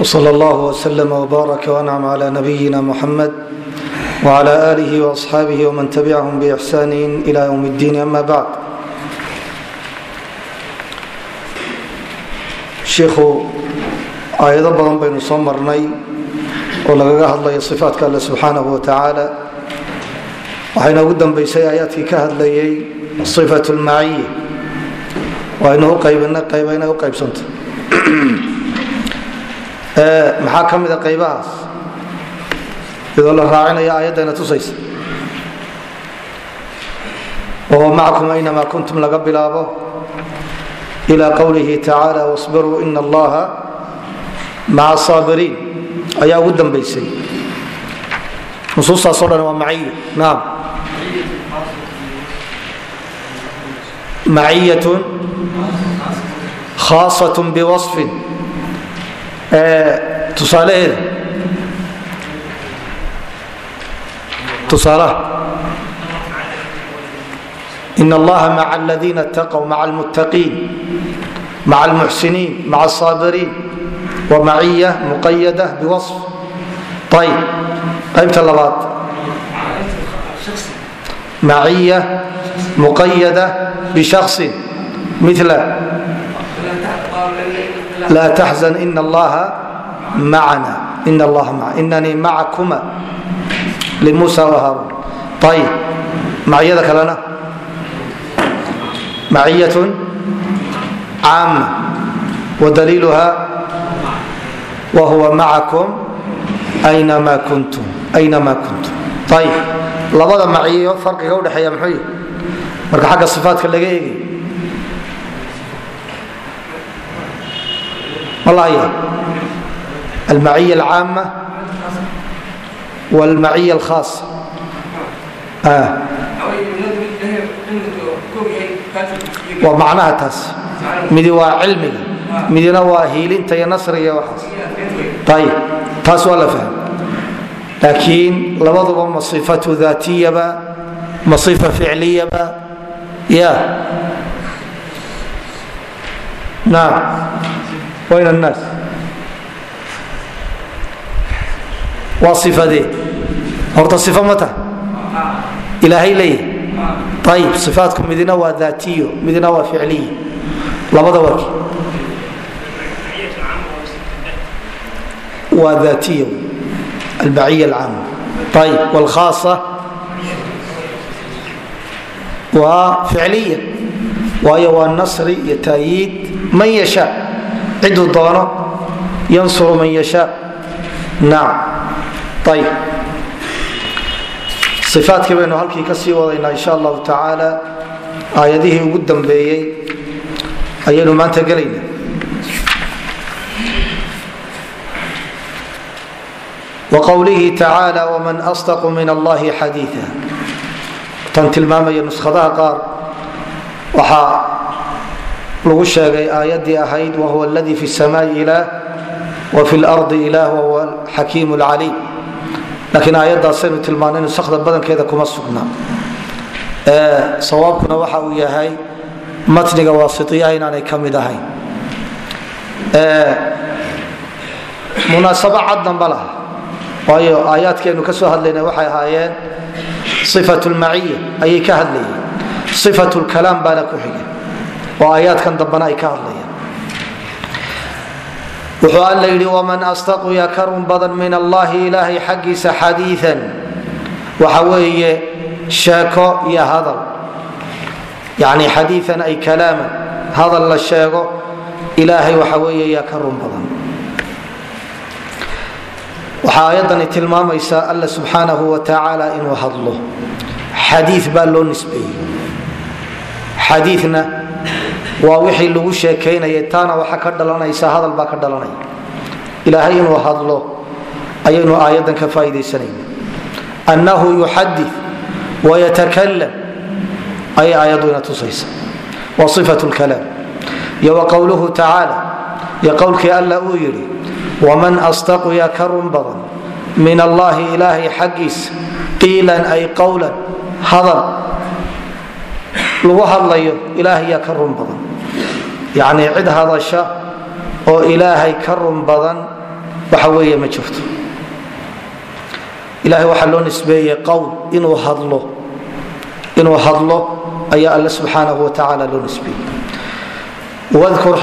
وصلى الله وسلم وبارك وانعم على نبينا محمد وعلى اله واصحابه ومن تبعهم باحسان الى يوم الدين اما بعد shiikhu aayado badan baynu soo marnay oo lagaga hadlayo sifaatka alle subxaanahu wa tacaala waxayna ugu dambaysay aayaadkii ka hadlayay sifat lmaciya waynu u qaybinay qayba inay u qaybsanto maxaa ka mida qaybahaas? Iyadoo la raacinaya ayaddayna tusaysa. Oo macakum aynamaa kuntum laga bilaabo. Ila qowlihi tacaala wsbiruu ina allaha maca saabiriin. Ayaa ugu dambaysay. Nusuustaasoo dhan waa maciya naam. Maciyatun khaasat biwasfin tusaalaheeda tusaalaha. In allaha maca aladiina اtaqw maca almuttaqiin maca almuxsiniin maca asaabiriin wa maciya muqayada biwaصf ayb qaybta labaad. Maciya muqayada bishaksin mila laa taxzan ina allaha macana inanii macakuma limuusa wahaarun ayb maciyada kalena maciyaة caama wadaliiluha wahuwa macakum aynama kuntum ayb labada maciyo farqiga udhexeeya muxuu yihi marka xagga صifaatka laga eegay almaciya alcaama wاlmaciya اlkhaasa waa macnaha taas. Midi waa cilmiga midina waa hiilinta iyo nasriga waxaas. Ayib taas waa la fahm laakiin labaduba ma sifatu daatiyaba ma sifa ficliyaba ya naam wayn annaas waa sifadee horta sifa ma taha ilaahay leeyahay. Ayib ifaatku midina waa daatiyo midina waa ficliy labada warki. Waa daatiy albaciy alcaama ayib wlkhaasa waa ficliya. Waayo waa nasri iyo taayiid. Man yashaa ciduu doono yansuru man yashaa. Naam. Ayib ifaadkii baynu halkii ka sii wadaynaa insha allahu tacaala aayadihii ugu dambeeyey ayaynu maanta gelayna waqowlihi tacaala wman asdaqu min allahi xadiia tan tilmaamaya nuskhadaha qaar waxaa lagu sheegay aayaddii ahayd wahuwa aladii fi samaai ilaah wa fi lardi ilah wahuwa xakiim lcaliim laakiin aayadaasaynu tilmaanay nusakda badankeeda kuma sugna. Sawaabkuna waxa uu yahay matniga waasitiyaha inaanay ka mid ahayn. Munaasabo caddanba laha. Waayo aayaadkeenu ka soo hadlayna waxay ahaayeen ifat lmaciya ayay ka hadlayeen. Ifat lkalaam baana ku xigay oo aayaadkan dambana ay ka hadlayaan. Wuxuu alla yidhi wman astaqu ya ka badan min allahi ilaahay xaggiisa xadiian waxa weeye sheeko iyo hadal. Yani xadiian ay kalaaman. Hadal la sheego ilaahay waxa weeye yaa badan. Waxaa ayaddani tilmaamaysaa alla subxaanahu wa tacaala inuu hadlo. Xadii baa loo nisbeeyey. Xadiina waa wixii lagu sheekaynayay taana waxa ka dhalanaysa hadal ka dhalanaya ilaahay inuu hadlo ayaynu aayaddan ka faa'idaysanayna annahu yuxadi wayatakalam ayay aayaddu ina tusaysa. Wa sifat lkalaam iyo wa qowluhu tacaala iyo qowlkii alla uu yidhi waman astaqu yaa ka badan min allahi ilaahay xaggiisa qiilan ay qowlan hadal. Lagu hadlayo ilaahay yaa ka run badan yacnii cid hadasha oo ilaahay ka run badan waxa weeye ma jirto. Ilahay waxaa loo nisbeeyey qowl inuu hadlo. Inuu hadlo ayaa alle subxaanahu wa tacaala loo nisbeeyey. Wadkur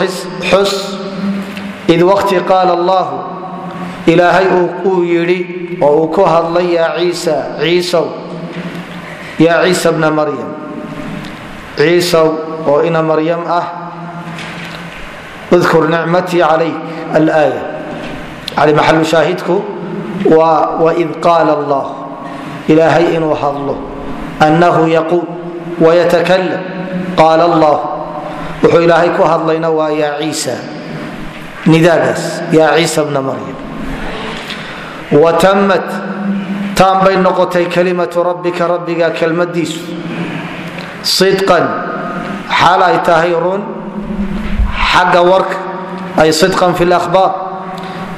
xus id waqti qaala allahu ilaahay uu yidhi oo uu ku hadlay yaa ciisa ciisow yaa ciisa bna maryam ciisow oo ina maryam ah udkur nicmatii calayk alaaya yani maxalu shaahidku waa waid qaala allah ilaahay inuu hadlo annahu yaquul wayatakalam qaala allah wuxuu ilaahay ku hadlayna waa yaa ciisa nidaagaas yaa ciisa bna maryam watammat taan bay noqotay kalimatu rabbika rabbiga kelmadiisu sidqan xaal ay tahay run xagga warka ay sidqan fi lahbaar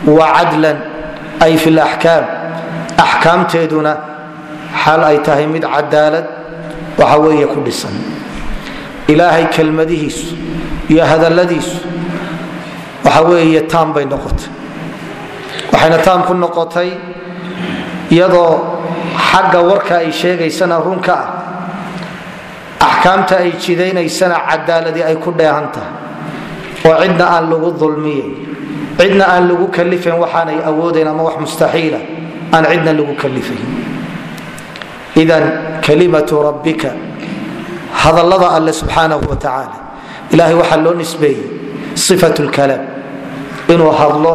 wa cadlan ay fi laxkaam axkaamteeduna xaal ay tahay mid cadaalad waxa weeye ku dhisan. Ilaahay kelmadihiisu iyo hadalladiisu waxa weeye taam bay noqotay. Waxayna taam ku noqotay iyadoo xagga warka ay sheegaysana runka ah. Axkaamta ay jidaynaysana cadaaladii ay ku dheehan tahay oo cidna aan lagu dulmiyen cidna aan lagu kalifayn waxaanay awoodayn ama wax mustaxiila aan cidna lagu kalifayn idan kalimatu rabbika hadallada alle subxaanahu wa tacaala ilahay waxaa loo nisbeeyey sifat lkalaam inuu hadlo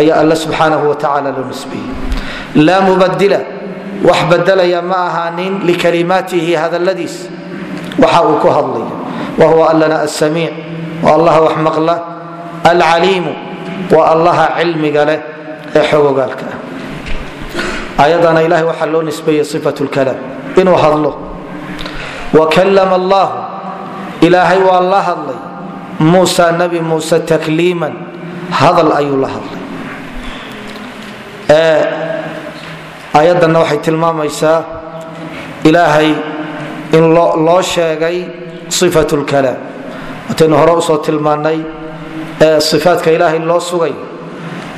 ayaa alle subxaanahu wa tacaala loo nisbeeyey. Laa mubadila wax badelaya ma ahaanin likalimaatihi hadalladiis. Waxa uu ku hadlaya wahuwa allana asamiic waa allaha wax maqla. Alcaliimu waa allaha cilmiga leh ee xogogaalka ah. Ayadana ilahay waxaa loo nisbeeyey sifat lkalaam inuu hadlo. Wakalama allahu ilaahay waa la hadlay. Muusa nabi muuse takliiman hadal ayuu la hadlay. Ayadanna waxay tilmaamaysaa ilaahay in loo sheegay sifat lkalaam wataynu hore u soo tilmaanay ifaadka ilaahay loo sugay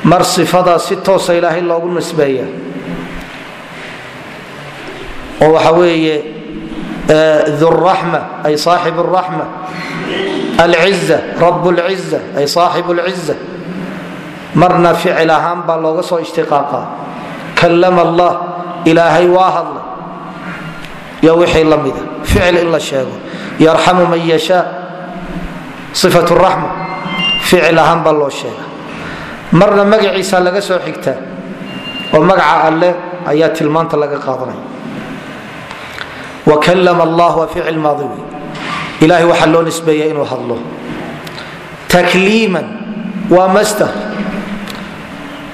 mar ifadaa si toosa ilaahay loogu nisbeeya. Oo waxa weeye durama ay saaxib raxma alciza rab lciza ay saaxib lciza marna ficil ahaan baa looga soo ishtiqaaqa kalama allah ilaahay waa hadlay iyo wixii la mida. Ficil in la ifat raxma ficil ahaan baa loo sheega marna magaciisa laga soo xigtaa oo magaca alle ayaa tilmaanta laga qaadanaya wakalama allah waa ficil maadi wey ilahay waxaa loo nisbeeya inuu hadlo. Takliiman waa masder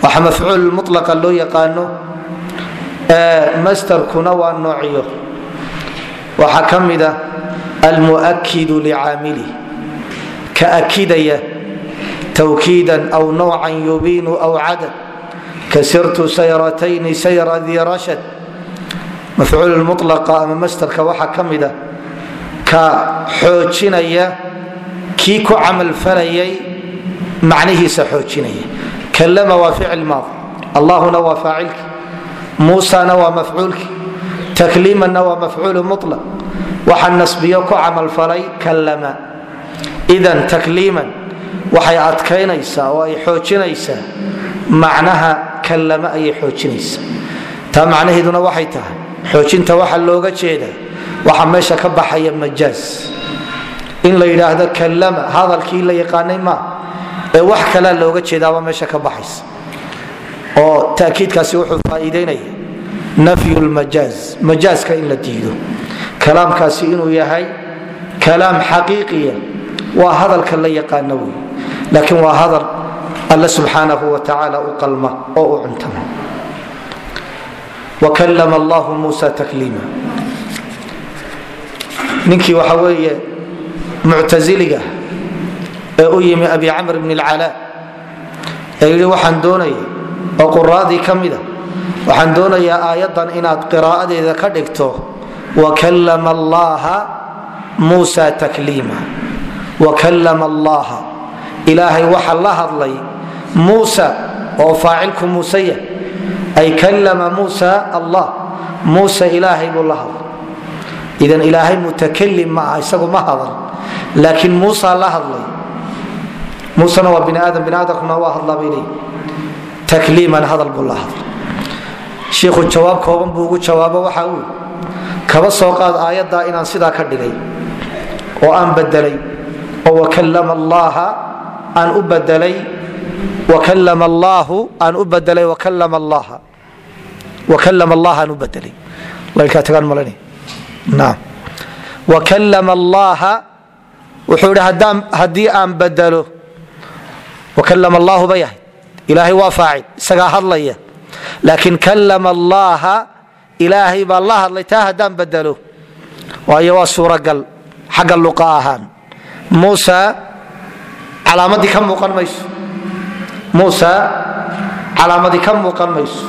waxa mafcuul mulaqa loo yaqaano masderkuna waa noocyo. Waxaa ka mida almuakidu licaamilih ka akidaya twkiida aw nowcan yubiinu aw cadad kasirtu sayratayni sayra di rashad mafcuul mulaqa ama masderka waxaa ka mida ka xoojinaya kii ku camalfalayay macnihiisa xoojinaya. Kalama waa ficil maadi allahuna waa faacilki muusana waa mafcuulki takliimanna waa mafcuul mulaq waxa nasbiyo ku camalfalay kalama idan takliiman waxay adkaynaysaa oo ay xoojinaysaa. Macnaha kalama ayay xoojinaysaa. Taa macnaheeduna waxay tahay xoojinta waxa looga jeeda waxa meesha ka baxaya majaaz. In la yidhaahdo kalama hadalkii la yaqaanay maa ee wax kalea looga jeedaaba meesha ka baxaysa. Oo takiidkaasi wuxuu faaiideynaya nafyu lmajaaz in la diido. Kalaamkaasi inuu yahay kalaam xaqiiqiya waa hadalka la yaqaano wey. Laakiin waa hadal alle subxaanahu wa tacaala u qalma oo u cuntama. Wakalama allahu muusa takliima ninkii waxa weeye muctasiliga ee u yimi abi camr bn اlcala ee yidhi waxaan doonaya oo quraadii ka mida waxaan doonayaa aayaddan inaad qiraa'adeeda ka dhigto. Wakalama allaha muusa takliima wakalama allaha ilaahay waxa la hadlay muusa oo faacilku muuse yah ay kalama muusa allah muuse ilaahay buu la hadlay idan ilaahay mutakalim ma aha isagu ma hadal laakiin muusa la hadlay muusena waa bini aadam bini aadamkuna waa hadlaa bay leeyihi takliiman hadal buu la hadlay shiikhu jawaab kooban buu ugu jawaabo waxa uu kaba soo qaad aayaddaa inaan sidaa ka dhigay oo aan bedelay ahayd ilaahay baa la hadlay taa haddaan bedelo waayo waa suuragal xagga luqa ahaan muusa calaamadii ka muuqan mayso. Muusa calaamadii ka muuqan mayso.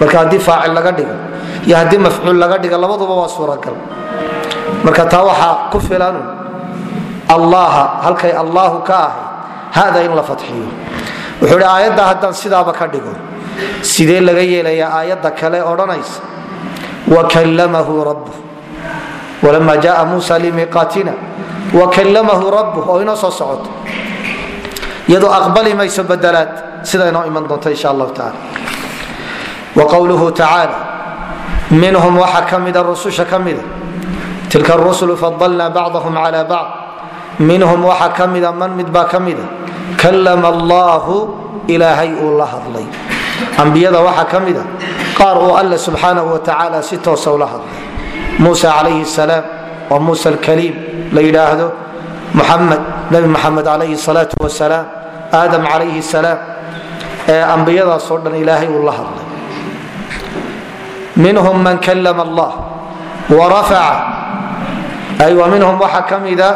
Marka haddii faacil laga dhigo iyo haddii mafcuul laga dhigo labaduba waa suuragal. Marka taa waxaa ku filanu allaha halkay allahu ka ahay hada in la fatxiyo. Wuxuu hi aayadda haddaan sidaaba ka dhigo sidee laga yeelayaa aayadda kale odhanaysa? Wakalamahu rabu walama jaءa musa limiqaatina wakalamahu rabu oo inoo soo socoto iyadoo aqbali mayso badelaad sida inoo iman doonta insha allahu taala wqowluhu tacaala minhum waxa ka mida rususha ka mida tilka rusulu fadalna bacdahum cala minhum waxa ka man midbaa ka mida kalama allahu ilaahay uu la hadlay ambiyada waxaa ka qaar uu alle subxaanahu watacaala si toosa ula hadlay muusa calayhi salaam waa muusa la yidhaahdo muxamed nabi muxamed calayhi salaatu wasalaam aadam calayhi salaam ee ambiyadaasoo dhan ilaahay uu la hadlay. Minhum man kalama allah warafaca ay wa minhum waxaa ka mida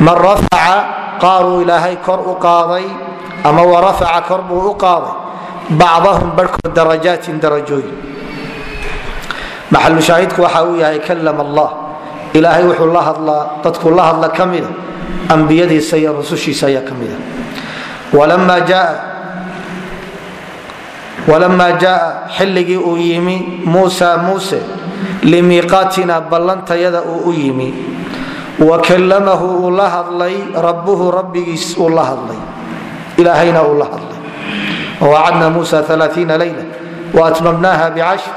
man rafaca qaaruu ilaahay kor u qaaday ama warafaca kor buu u qaaday bacdahum barhkood darajaatin darajooyin. Maxalu shaahidku waxa uu yahay kalama allah ilaahay wuxuu la hadlaa dadku la hadla ka mida ambiyadiisa iyo rusushiisa ayaa ka mida walamaa jaa xilligii uu yimi muusa muuse limiiqaatina ballantayada uu u yimi. Wakalamahu uu la hadlay rabbuhu rabbigiis uu la hadlay. Ilaahayna uu la hadlay. Wacadna musa aaaiina layla waatmamnaha bicashr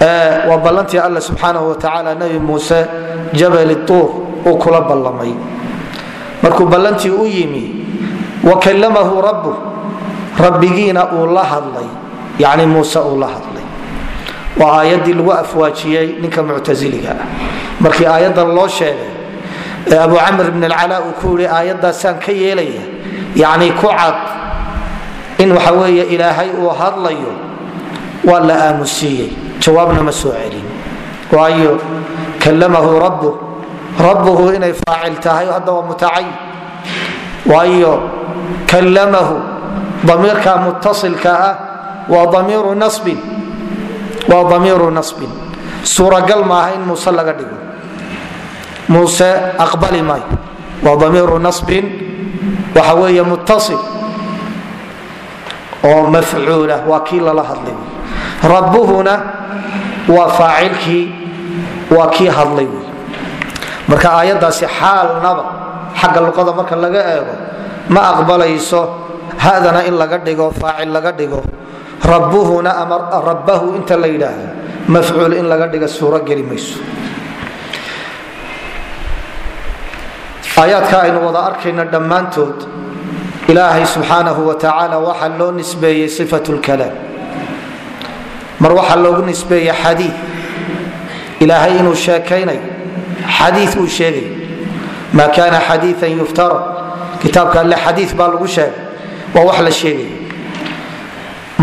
waa ballantii alla subxaanahu watacaala nabi muuse jabal tuur uu kula ballamay. Markuu ballantii u yimi wakalamahu rabbu rabbigiina uu la hadlay. Yani muuse uu la hadlay. Waa aayaddii lagu afwaajiyey ninka muctasiliga ah. Markii aayaddan loo sheegay ee abu camr bn alcala uu ku yihi aayaddaasaan ka yeelaya yani ku cad in waxa weeye ilaahay uu hadlayo waa la aamusiiyey jawaabna ma soo celin. Waayo kalamahu rabu rabbuhu inay faacil tahay hadda waa mutacayin waayo kalamahu damiirka mutasilka ah waa damiiru nasbin. Waa damiiru nasbin. Suuragal maaha in muuse laga dhigo. Muuse aqbali maayo. Waa damiiru nasbin. Waxa weeye muttasil oo mafcuula waa kii lala hadlay rabbuhuna waa faacilkii waa kii hadlay. Wy marka aayaddaasi xaalnaba xagga luqada marka laga eego ma aqbalayso hadana in laga dhigo faacil laga dhigo. Rabbuhuna ama rabbahu inta la yidhaahdo mafcuul in laga dhiga suuro geli mayso. Aayaadka aynu wada arkayna dhammaantood ilaahay subxaanahu wa tacaala waxaa loo nisbeeyey sifat lkalaam mar waxaa loogu nisbeeyey xadii ilaahay inuu sheekaynayo xadii uu sheegay. Ma kana xadiian yuftara kitaabka alle xadii baa lagu sheegay. Waa wax la sheegay.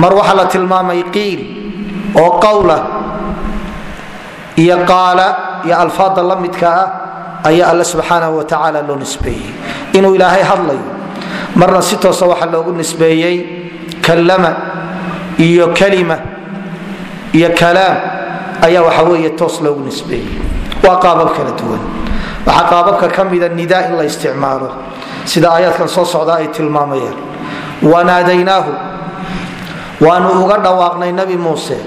Mar waxaa la tilmaamay qiil oo qawla iyo qaala iyo alfaada la midka ah ayaa alle subxaanahu wa tacaala loo nisbeeyey. Inuu ilaahay hadlayo marna si toosa waxaa loogu nisbeeyey kallama iyo kalima iyo kalaam ayaa waxa weeye toos loogu nisbeeyey. Waa qaabab kala duwan. Waxaa qaababka ka mida nida in la isticmaalo. Sida aayaadkan soo socda ay tilmaamayaan. Wanaadaynaahu. Waanu uga dhawaaqnay nabi muuse.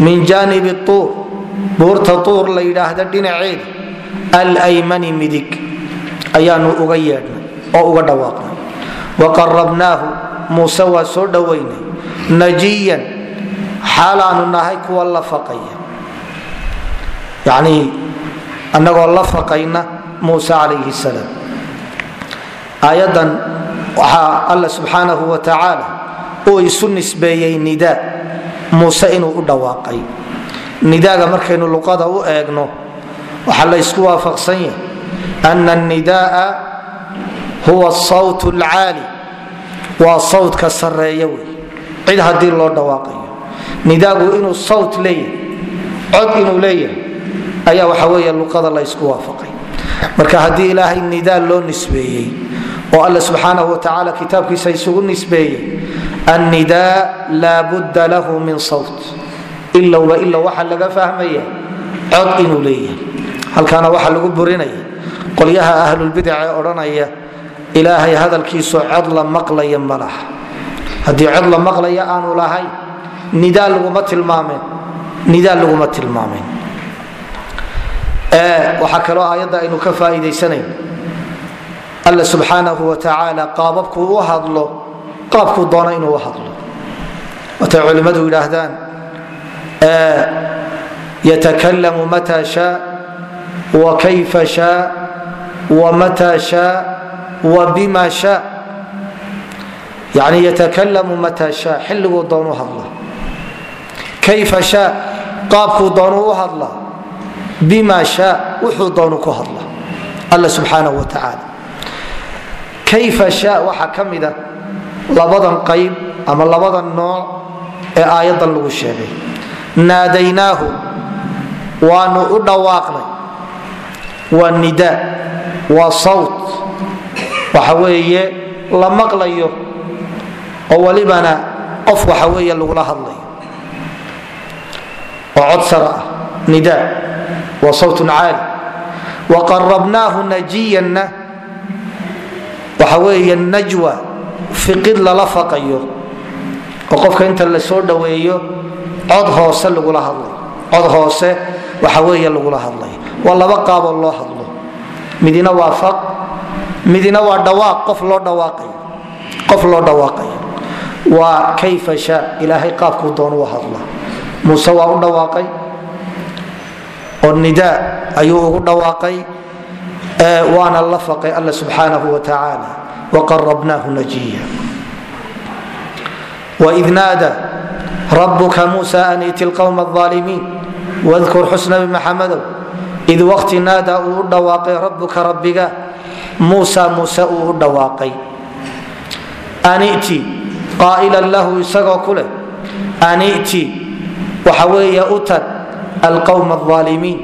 Min jaanibi tuur. Buurta tuur la yidhaahda dhinaceeda alaymani midig. Ayaanu uga yeedhnay oo uga dhawaaqnay. Waqarabnaahu muuse waa soo dhowaynay. Najiyan xaalaanu nahay kuwa la faqaya. Yanii annagoo la faqayna muuse calayhi salaam. Aayadan waxaa alla subxaanahu wa tacaala uu isu nisbeeyey nidaa muuse inuu u dhawaaqay. Nidaaga markaynu luqada u eegno waxaa la ysku waafaqsan yahay ana nidaaa huwa sawt lcaali waa sawtka sareeya wey cid haddii loo dhawaaqayo nidaagu inuu sawt leeyahay cod inuu leeyahay ayaa waxa weeye luqada la ysku waafaqay. Marka haddii ilaahay nidaa loo nisbeeyey oo alla subxaanahu watacaala kitaabkiisa isugu nisbeeyey annidaa laa budda lahu min sawt. Ilowba ilow waxaa laga fahmaya cod inuu leeyahay. Halkaana waxaa lagu burinaya qolyaha ahlulbidac ee odhanaya ilaahay hadalkiisu cod la maqlaya ma laha. Haddii cod la maqlaya aanu lahayn nidaa laguma tilmaameen. Waxaa kaloo aayadda aynu ka faa'iidaysanayn. Alla subxaanahu wa tacaala qaababkuu u hadlo qaabkuu doona inuu u hadlo. Watay culimmadu yidhaahdaan yatakalamu mata shaa wa kayfa shaa wa mata shaa wa bima shaa. Yani yatakalamu mata shaa xilliguu doonu hadla kayfa shaa qaabkuu doonu u hadla bima shaa wuxuu doonu ku hadla alla subxaanahu wa tacaala kayfa shaa waxaa ka mida labadan qayb ama labadan nooc ee aayaddan lagu sheegay naadaynaahu waanu u dhawaaqnay waa nidaa waa sawt waxa weeye la maqlayo oo walibana qof waxa weeye lagula hadlayo oo cod sara ah nidaa waa sawtun caali waqarabnaahu najiyanna waxa weeye najwa fiqid lala faqayo oo qofka inta la soo dhoweeyo cod hoose lagula hadlayo cod hoose waxa weeye lagula hadlayo waa laba qaaboo loo hadlo midina waa faq midina waa dhawaaq qof muuse waa u dhawaaqay. Oo nidaa ayuu ugu dhawaaqay. Waana la faqay alla subxaanahu wa tacaala waqarabnaahu najiya. Waid naada rabuka muusa an iti lqwma aalimiin wdkur xusna bmaxamadow id waqti naada uu u dhawaaqay rabuka rabbiga. Muusa muuse uu u dhawaaqay. Aniti qaailan lahu isagoo ku leh. Aniti waxa weeye utan alqwma aalimiin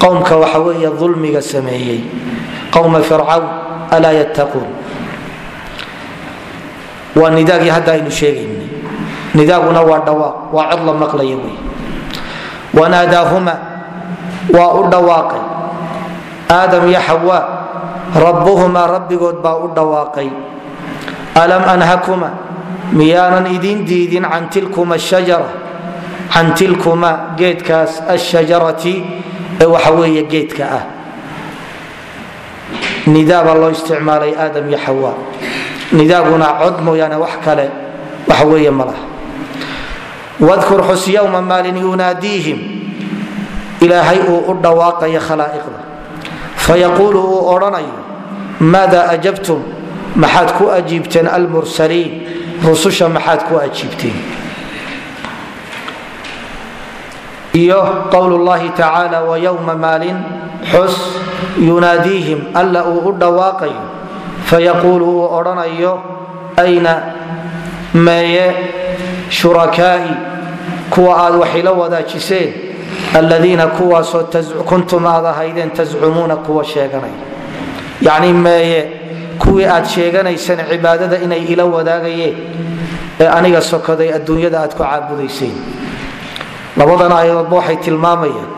qowmka waxa weeye ulmiga sameeyey. Qowma fircawn alaa yattaquun. Waa nidaagii hadda aynu sheegaynay nidaaguna waa dhawaaq waa cod la maqlaya wey. Wanaadaahuma waa u dhawaaqay. Aadam iyo xawaa rabbuhumaa rabbigood baa u dhawaaqay. Alam anhakuma miyaanan idin diidin can tilkuma shajara can tilkuma geedkaas ashajarati ee waxa weeye geedka ah. Nidaa baa loo isticmaalay aadam iyo xawaa nidaaguna cod mooyaane wax kale waxa weeye ma wadkur xus yowma maalin yunaadiihim ilaahay uu u dhawaaqayo khalaa'iqda. Fayaquulu uu odhanayo maada ajabtum? Maxaad ku ajiibteen almursaliin. Rususha maxaad ku ajiibteen iyo qowl llahi tacaala wayowma maalin xus yunaadiihim alla uu u dhawaaqayo fayaquulu uu odhanayo ayna meeye shurakaa'i kuwa aad waxila wadaajiseen aladiina kuwaasoo kuntum aad ahaydeen tascumuuna kuwa sheeganaya yacni meeye kuwii aad sheeganayseen cibaadada inay ila wadaagayeen ee aniga sokoday adduunyada aad ku caabudayseen labadan aayadoodba waxay tilmaamayaan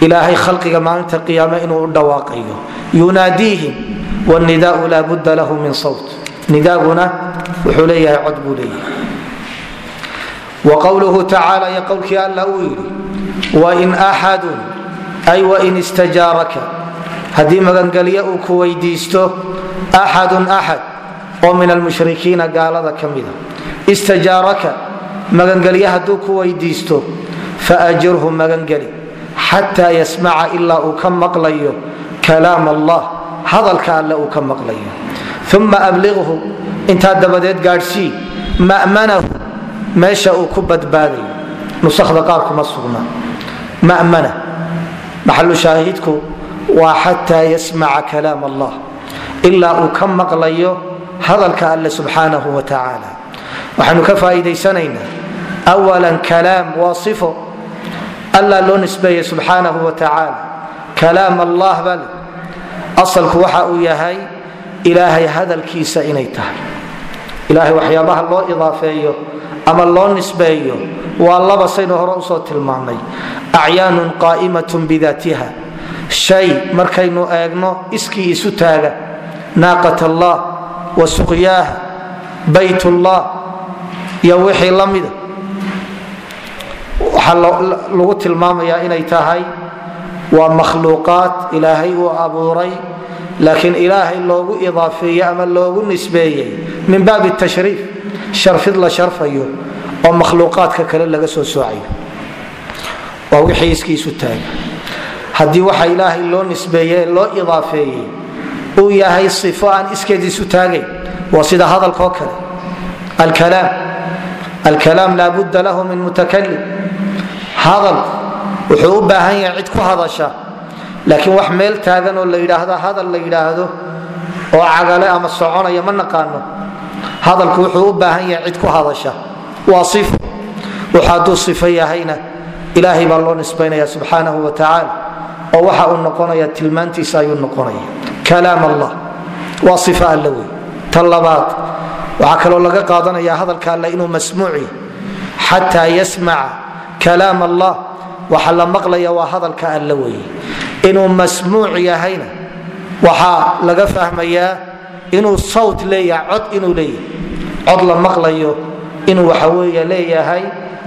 ilaahay khalqiga maalinta qiyaame inuu u dhawaaqayo. Yunaadiihim wnidaau laa budda lahu min sawt. Nidaaguna wuxuu leeyahay cod buu leeyahay. Wa qowluhu tacaala iyo qowlkii alla uu yidhi wain axadun ay wain istajaaraka. Haddii magangelyo uu ku weydiisto axadun axad oo min almushrikiina gaalada ka mida istajaaraka magangelye hadduu ku weydiisto faajirhu magangeli xataa yasmaca ilaa uu ka maqlayo kalaam allah hadalka alle uu ka maqlayo uma abliqhu intaa dabadeed gaadhsii ma'manahu meesha uu ku badbaadayo nusakda qaar kuma sugna ma'mana maxalu shaahidku waa xataa yasmaca kalaam allah ilaa uu ka maqlayo hadalka alle subxaanahu wa tacaala waxaanu ka faa'iidaysanaynaa awalan kalaam waa sifo allah loo nisbeeye subxaanahu wa tacaala. Kalaam allah bale asalku waxa uu yahay ilaahay hadalkiisa inay tahay. Ilaahay waxyaabaha loo idaafeeyo ama loo nisbeeyo waa laba saynu hore u soo tilmaamnay acyaanun qaa'imatun bidaatiha. Shay markaynu eegno iskii isu taaga. Naaqat allah wa suqyaaha. Bayt iyo wixii la mida waxaa lagu tilmaamayaa inay tahay waa makhluuqaad ilaahay uu abuuray laakiin ilaahay loogu idaafeeye ama loogu nisbeeyey min baabi tashriif sharfid la sharfayo oo makhluuqaadka kale laga soo soocayo. Waa wixii iskiisu taaga haddii waxa ilaahay loo nisbeeye loo idaafeeyey uu yahay sifo aan iskeed isu waa sida hadalkoo kale. Alkalaam. Alkalaam laa budda lahu min mutakalim hadal wuxuu u baahan yahay cid ku hadasha laakiin wax meel taagan oo la yidhaahdo hadal la yidhaahdo oo cagale ama soconaya ma naqaano. Hadalku wuxuu u baahan yahay cid ku hadasha. Waa ifo wuxu hadduu sifo yahayna ilaahay baa loo nisbaynaya subxaanahu wa tacaala oo waxa uu noqonaya tilmaantiisa ayuu noqonaya. Kalaam allah. Waa ifo alle wey. Ta labaad waxaa kaloo laga qaadanaya hadalka alle inuu masmuuci xataa yasmaca kalaam allah waxa la maqlaya waa hadalka alle weeye. Inuu masmuuc yahayna waxaa laga fahmayaa inuu sawt leeyahay cod inuu leeyahay. Cod la maqlayo inuu waxaweeye leeyahay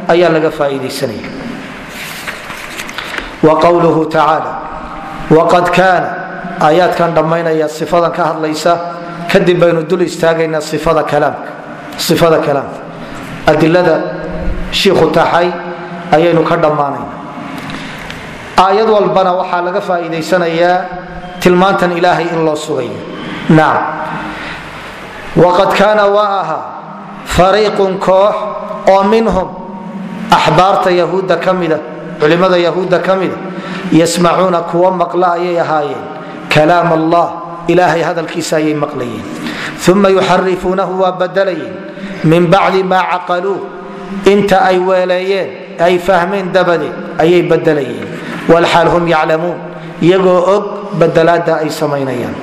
ayaa laga faaiidaysanaya. Wa qowluhu tacaala waqad kaana aayaadkan dhammaynaya sifadan ka hadlaysa kadib baynu dul istaagaynaa ifada kalaamka adilada shiikhu taxay ayaynu ka dhammaanayna aayad walbana waxaa laga faaiidaysanayaa tilmaantan ilaahay in loo sugayo. Nacam waqad kaana waa ahaa fariiqun koox oo minhum axbaarta yahuudda ka mida culimmada yahuudda ka mida yasmacuuna kuwa maqla ayay ahaayeen. Kalaam allah ilaahay hadalkiisa ayay maqlayeen. Uma yuxarifuunahu waa badalayeen min bacdi maa caqaluu inta ay weeleeyeen ay fahmeen dabadeed ayay badalayeen walxaal hum yaclamuun iyagoo og badalaada ay samaynayaan.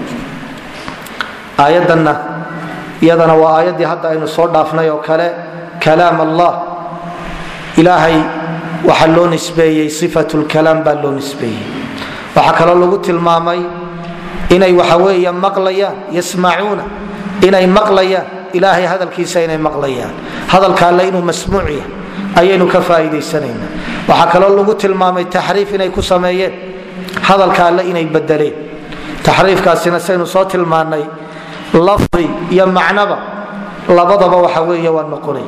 Aayadanna iyadana waa aayaddii hadda aynu soo dhaafnay oo kale kalaam allah. Ilaahay waxaa loo nisbeeyey sifat lkalaam baa loo nisbeeyey. Waxaa kaloo lagu tilmaamay inay waxa weeye maqlayaan yasmacuuna inay maqlayaan. Ilaahay hadalkiisa inay maqlayaan. Hadalka inuu masmuuc yahay ayaynu ka faaiidaysanayna waxaa kaloo lagu tilmaamay taxriif inay ku sameeyeen. Hadalka alle inay bedeleen taxriifkaasina saynu soo tilmaanay lafdi iyo macnaba. Labadaba waxa weey waa noqonay.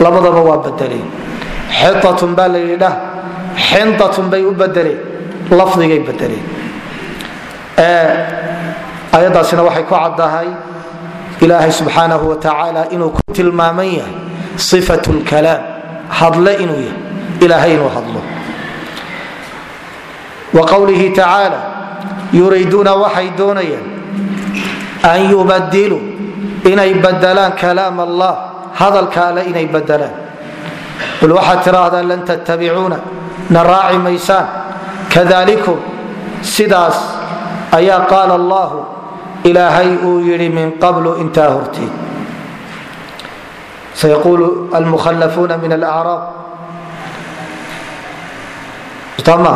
Labadaba waa bedeleen xitatun baa la yidhi dhah. Xintatun bay u bedeleen lafdigay bedeleen ayadaasina waxay ku caddahay ilaahay subxaanahu wa tacaala inuu ku tilmaaman yahay sifat lkalaam hadle inuu yahay ilaahay inuu hadlo. Wa qowlihi tacaala yuriiduuna waxay doonayaan an yubadiluu inay badelaan kalaam allah hadalka alle inay badelaan qul waxaad tiraahdaa lan tattabicuuna na raaci maysaan. Kadalikum sidaas ayaa qaala allahu ilaahay uu yidhi min qablu intaa horteed sayaqulu almukhalafuuna min alacraab tama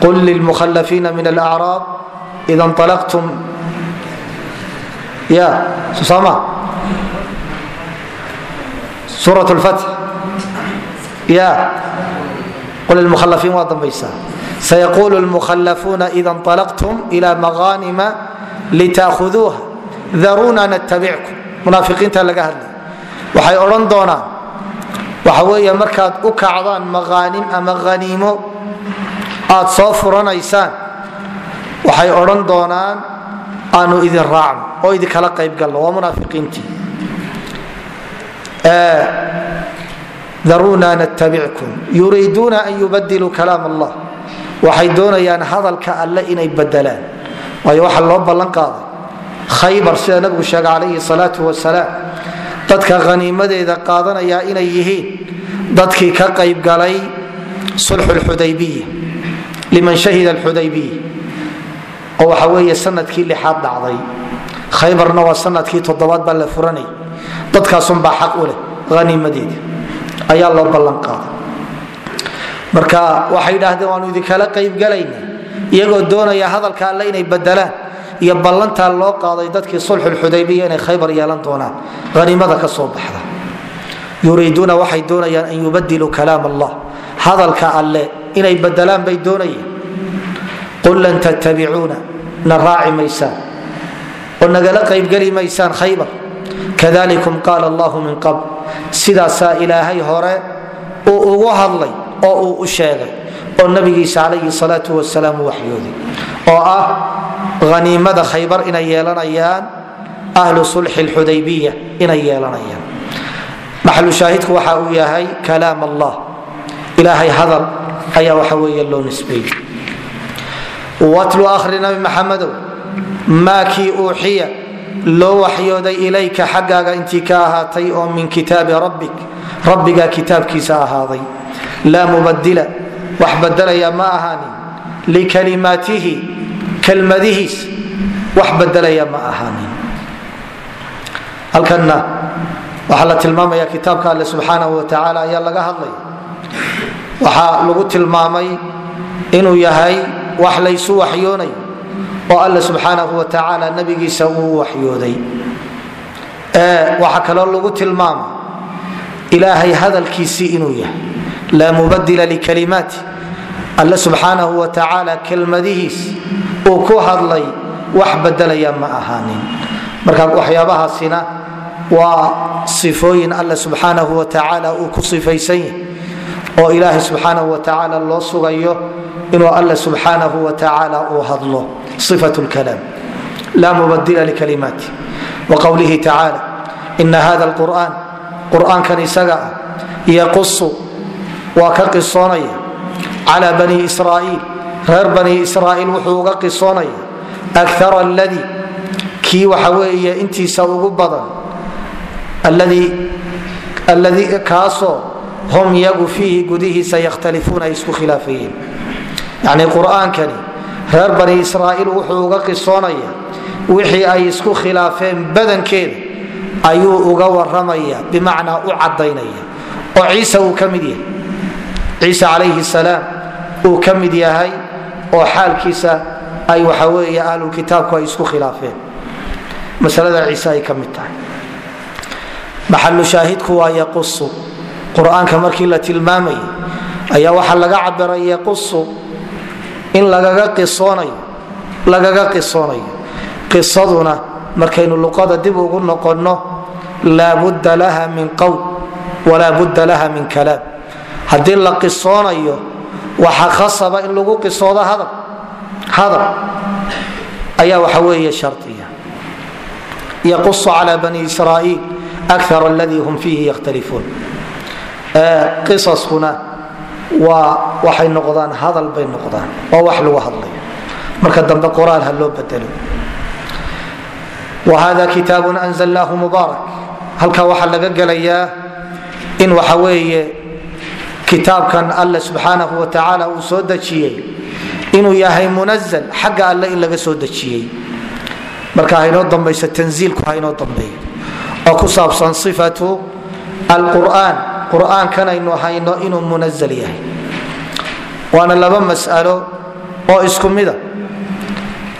qul lilmukhalafiina min alacraab ida nطalaqtum ya susama suurat lfatx ya qul lmukhalafiin waa dambaysaa sayaqulu lmukhalafuuna ida nطalaqtum ila mahanima litaahuduuha daruna natabickum munaafiqiinta laga hadlay waxay odhan doonaan. Waxa weeye markaad u kacdaan maaanim ama haniimo aad soo furanaysaan waxay odhan doonaan aanu idin raacno oo idinkala qaybgalno waa munaafiqiintii. Daruna natabickum yuriiduuna an yubadiluu kalaam allah. Waxay doonayaan hadalka alle inay badelaan waayo waxa loo ballan qaaday. Khaybar sida nabigu sheegay calayhi salaatu wasalaam dadka haniimadeeda qaadanaya inay yihiin dadkii ka qaybgalay sulxu lxudaybiya liman shahida alxudaybiya oo waxa weeye sannadkii lixaad dhacday. Khaybarna waa sannadkii toddobaad baa la furanay. Dadkaasunbaa xaq u leh haniimadeeda ayaa loo ballan qaaday. Marka waxay idhaahdeen waanu idinkala qaybgalayna iyagoo doonaya hadalka alle inay badelaan iyo ballantaa loo qaaday dadkii sulxulxudaybiya inay khaybar yeelan doonaan. Haniimada ka soo baxda. Yuriiduuna waxay doonayaan an yubadiluu kalaam allah. Hadalka alle inay badelaan bay doonayaan qul lan tattabicuuna na raaci maysaan. Oo nagala qaybgeli maysaan khaybar. Kadalikum qaala allahu min qabl. Sidaasaa ilaahay hore uu ugu hadlay oo uu u sheegay. Oo nabigiisa calayhi salaatu wasalaam u waxyooday. Oo ah haniimada khaybar inay yeelanayaan. Ahlu sulxi lxudaybiya inay yeelanayaan. Maxalu shaahidku waxa uu yahay kalaam allah. Ilaahay hadal ayaa waxa weeye loo nisbeeyey. Watlu ahri nabi maxamedow maa kii uuxiya loo waxyooday ilayka xaggaaga intii ka ahaatay oo min kitaabi rabbik. Rabbigaa kitaabkiisa ahaaday. Laa mubadila wax badelaya ma ahaanin likalimaatihi kelmadihiis wax badelaya ma ahaanin halkanna waxaa la tilmaamaya kitaabka alle subxaanahu watacaala ayaa laga hadlaya waxaa lagu tilmaamay inuu yahay wax laysu waxyoonayo oo alle subxaanahu watacaala nabigiisa uu waxyooday. Waxaa kaloo lagu tilmaamay ilaahay hadalkiisii inuu yahay. Laa mubadila likalimaati alle subxaanahu wa tacaala kelmadihiis uu ku hadlay wax badelaya ma ahaanin. Marka waxyaabahaasina waa sifooyin alle subxaanahu wa tacaala uu ku sifaysan yahay oo ilaahay subxaanahu wa tacaala loo sugayo inuu alle subxaanahu wa tacaala uu hadlo. Ifat lkalaam laa mubadila likalimaati wa tacaala ina hada qur'aan qur'aankan isaga ah yaqusu waa ka qisoonaya calى bani israaiil. Reer bani israaiil wuxuu uga qisoonaya akara aladi kii waxa weeye intiisa ugu badan kaasoo hum yagu fiihi gudihiisa yakhtalifuuna ay isku khilaafayeen. Yacnii qur'aankani reer bani israa'iil wuxuu uga qisoonaya wixii ay isku khilaafeen badankeeda ayuu uga warramaya bimacnaa u caddaynaya. Oo ciisa uu ka mid yahay. Ciisa calayhi salaam uu ka mid yahay oo xaalkiisa ay waxa weeye ahlulkitaabku ay isku khilaafeen. Masalada ciise ay ka mid tahay. Maxalu shaahidku waa yaqusu. Qur'aanka markii la tilmaamayay ayaa waxaa laga cabiray yaqusu in lagaga qisoonayo qisaduna markaynu luqada dib ugu noqonno laa budda laha min qowl walaa budda laha min kalaam. Haddii la qisoonayo waxa khasaba in lagu qisoodo hadal. Hadal. Ayaa waxa weeye shardiya yaqusu cala bani israa'iil akthar aladii hum fiihi yakhtalifuun qisaskuna waa waxay noqdaan hadal bay noqdaan. Waa wax lagu hadlayo marka dambe qoraal ha loo bedelo. Wahada kitaabun anzalnaahu mubaarak halkaa waxaa laga gelayaa in waxa kitaabkan alle subxaanahu wa tacaala uu soo dejiyey inuu yahay munazal xagga alle in laga soo dejiyey. Marka haynoo dambayso tanziilku haynoo dambeeyo. Oo ku saabsan sifatu alqur'aan. Qur'aankan aynu hayno inuu munazal yahay. Waana laba mas'alo oo isku mida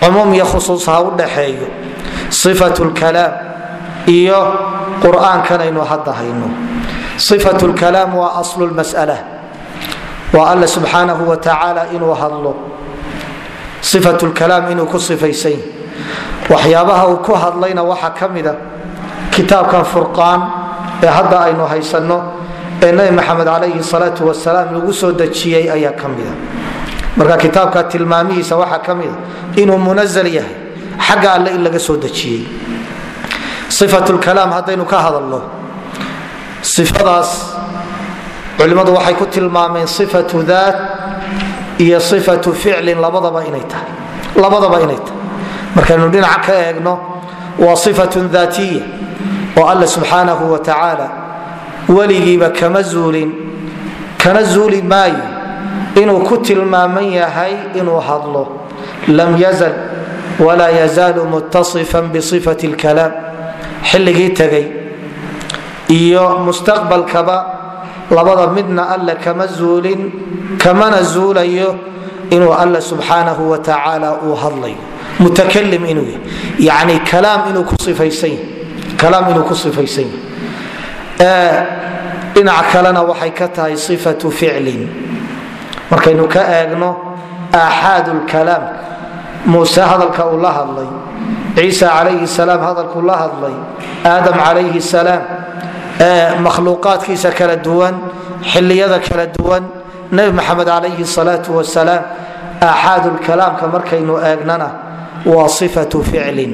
cumuum iyo khusuus u dhaxeeyo. Sifatu lkalaam iyo qur'aankan aynu hadda hayno ifat lkalaam waa aslu lmas'ala waa alla subxaanahu wa tacaala inuu hadlo. ifat lkalaam inuu ku sifaysany waxyaabaha uu ku hadlayna waxaa ka mida kitaabkan furqaan ee hadda aynu haysanno ee nabi maxamed calayhi salaatu wasalaam lagu soo dejiyey ayaa ka mida. Marka kitaabka tilmaamihiisa waxaa ka mida inuu munazal yahay xagga alle in laga soo dejiyey. Ifat lkalaam haddaynu ka hadalno ifadaas culimmadu waxay ku tilmaameen ifatu daat iyo ifatu ficlin labadaba inay tahay markaynu dhinaca ka eegno waa ifatun daatiya oo alla subxaanahu wa tacaala weligiiba kama zuulin kana zuuli maayo inuu ku tilmaaman yahay inuu hadlo. Lam yazal walaa yazaalu muttasifan biifati lkalaam xilligii tegay iyo mustaqbalkaba labada midna alle kama zuulin kamana zuulayo inuu alla subxaanahu wa tacaala uu hadlayo. Mutakalim inuu yahy yani kalaam inuu ku ifaysan yahy dhinaca kalena waxay ka tahay ifatu ficlin. Markaynu ka eegno aaxaad muuse hadalka uu la hadlay. Ciisa calayhi salaam hadalkuu la hadlay. Aadam calayhi salaam makhluuqaadkiisa kala duwan xiliyada kala duwan nebi maxamed calayhi salaatu wasalaam aaxaadulkalaamka markaynu eegnana waa ifatu ficlin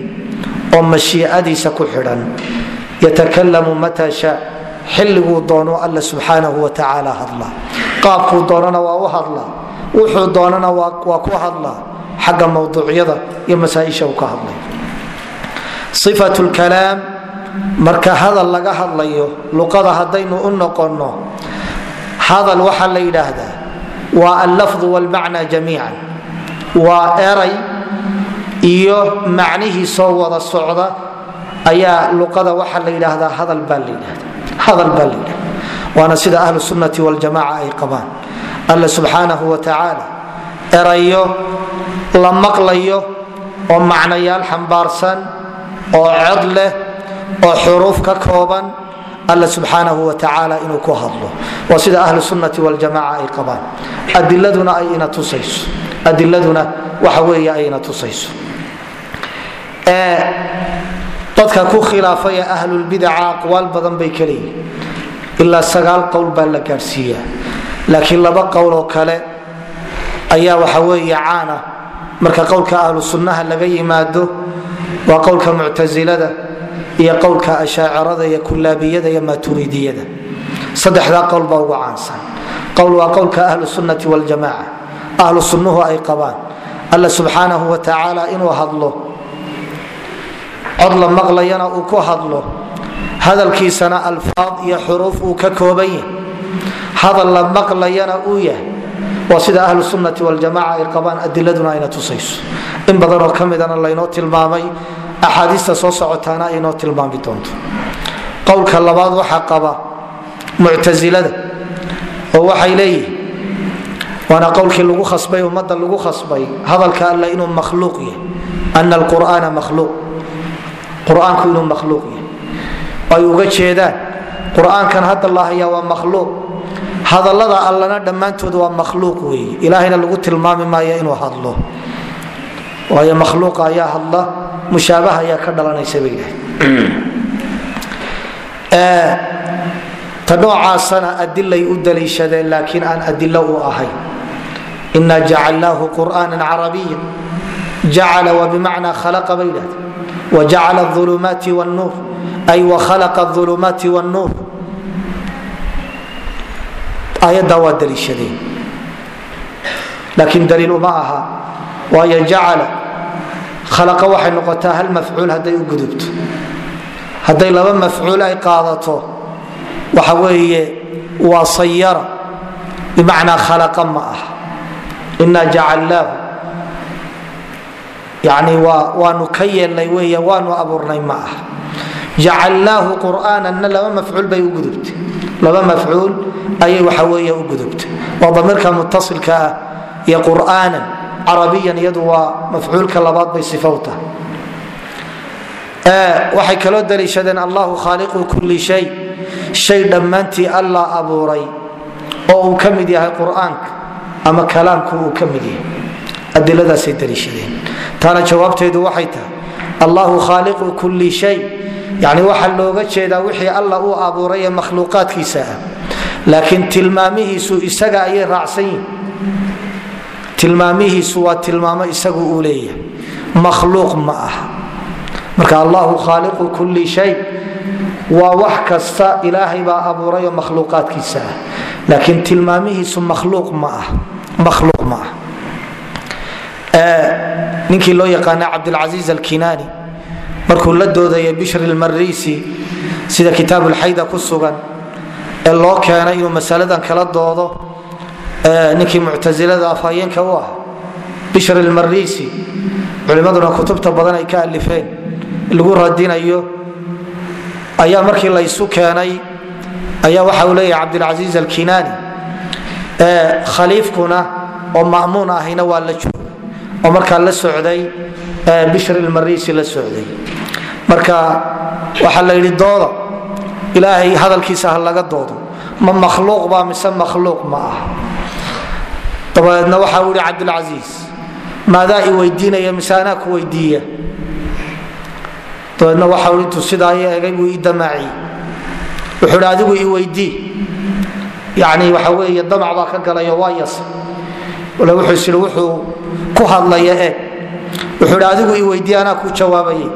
oo mashiicadiisa ku xidhan. Yatakalamu mata sha xilliguu doono alla subxaanahu wa tacaala hadla qaabkuu doonana waa u hadla wuxuu doonana waa ku hadla xagga mawduucyada iyo masaaisha uu ka hadlay marka hadal laga hadlayo luqada haddaynu u noqonno hadal waxaa la yidhaahdaa waa allafdu wlmacna jamiican. Waa eray iyo macnihiisoo wada socda ayaa luqada waxaa la yidhaahdaa hadal baa la yidhahda hadal baa la yidhahda waana sida ahlu sunnati waljamaca ay qabaan. Alla subxaanahu wa tacaala erayo la maqlayo oo macnayaal xambaarsan oo cod leh oo xuruuf ka kooban alla subxaanahu wa tacaala inuu ku hadlo. Waa sida ahlu sunnati waljamaca ay qabaan. Adiladuna ay ina tusayso. Adiladuna waxa weeye ay ina tusayso. Dadka ku khilaafaya ahlulbidaca aqwaal badan bay ka ilaa sagaal qowl baa la gaadhsiiya laakiin laba qowl oo kale ayaa waxa weeye caana. Marka qowlka ahlu laga yimaado waa qowlka muctasilada iyo qowlka ashaacirada iyo kulaabiyada iyo maturidiyada. Saddexdaa qowl baa ugu caansan. Qowl waa qowlka ahlu sunnati waljamaca ahlu sunnuhu ay qabaan. Alla subxaanahu wa tacaala inuu hadlo. Cod la maqlayana uu ku hadlo. Hadalkiisana alfaad iyo xuruuf uu ka kooban yahay. Hadal la maqlayana uu yahay. Waa sida ahlu sunnati waljamaca ay qabaan adiladuna ayna tusayso. In badanoo ka midana laynoo tilmaamay axaadiista soo socotaana aynoo tilmaami doonto qowlka labaad waxaa qaba muctasilada oo waxay leeyihiin waana qowlkii lagu khasbay ummadda lagu khasbay hadalka alle inuu makhluuq yahay ana alqur'aana makhluuq qur'aanku inuu makhluuq yahay ay uga jeedaan qur'aankan hadda la hayaa waa makhluuq hadallada allana dhammaantood waa makhluuq weeye ilaahayna lagu tilmaami maayo inuu hadlo waayo makhluuqa ayaa hadla mushaabaha ayaa ka dhalanaysa bay dhahay ta noocaasana adilay u daliishadeen laakiin aan adilo u ahayn. Ina jacalnaahu qur'aana carabiya jacala wa bimacnaa khalaqa bay dhahde wjacala ulumaati wnuur ay wakhalaqa ulumaati wnuur aayaddaa waa daliishadeen. Laakiin daliil uma aha. Waayo jacala khalaqa waxay noqotaa hal mafcuul hadday u gudubto. Hadday laba mafcuul ay qaadato waxa weeye waa sayara bimacnaa khalaqa ma ah ina jacalnaahu yani waanu ka yeelnay wey waanu abuurnay ma ah jacalnaahu qur'aanana laba mafcuul bay u gudubtay. Laba mafcuul ayay waxa wey u gudubtay. Waa damiirka mutasilka ah iyo qur'aanan carabiyan iyadu waa mafcuulka labaad bay sifow tahay. Waxay kaloo daliishadeen allahu khaaliqu kuli shay. Shay dhammaantii allah abuuray oo uu ka mid yahay qur'aanka ama kalaamku uu ka mid yahay. Adiladaasay daliishadeen. Taana jawaabteedu waxay tahay allahu khaaliqu kulli shay. Yani waxaa looga jeedaa wixii alla uu abuuray ee makhluuqaadkiisa ah. Laakiin tilmaamihiisu isaga ayay raacsan yihiin tilmaamihiisu waa tilmaamo isagu uu leeyahay. Makhluuq ma aha. Marka allahu khaaliqu kulli shay waa wax kasta ilaahay baa abuuray oo makhluuqaadkiisa ah. Laakiin tilmaamihiisu makhluuq ma ah. Makhluuq ma ah. Ninkii loo yaqaana cabdilcasiis alkinaani markuu la doodaya bishri lmarisi sida kitaab lxayda ku sugan ee loo keenay inuu masaladan kala doodo ninkii muctasilada afhayeenka u ah bishr lmarisi culimmaduna kutubta badan ay ka alifeen. Lagu radinayo ayaa markii laysu keenay ayaa waxa uu leeyahay cabdilcasiis alkinaani khaliifkuna oo ma'muun ahayna waa la jooga oo markaa la socday. Bishr lmarisi la socday. Marka waxaa la yidhi dooda ilaahay hadalkiisa ha laga doodo. Ma makhluuq ba mise makhluuq ma ah dabadeedna waxa uu yihi cabdilcasiis maadaa i weydiinaya mise anaa ku weydiiya. Dabeedna waxa ui intuu sidaa i egay buu ii damaaciyey wuxuu hi adigu i weydii. Yani waxa weeye damac baa ka galayo waa yasa le wuxuu is wuxuu ku hadlaya eeg wuxuu hi adigu i weydii anaa ku jawaabaye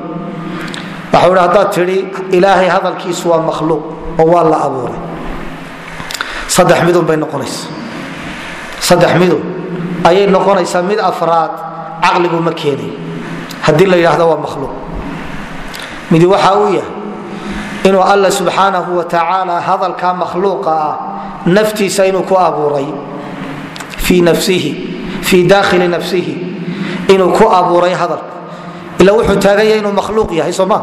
waxau hi haddaad tidhi ilaahay hadalkiisu waa makhluuq oo waa la abuuray. Saddex midun bay noqonaysa saddex midun ayay noqonaysaa mid afraad caqligu ma keenay haddii la yidhaahdo waa makhluuq. Midi waxa uu yahay inuu alla subxaanahu wa tacaala hadalka makhluuqa ah naftiisa inuu ku abuuray fii nafsihi fii daakhili nafsihi inuu ku abuuray hadalka ila wuxuu taagan yahay inuu makhluuq yahay sooma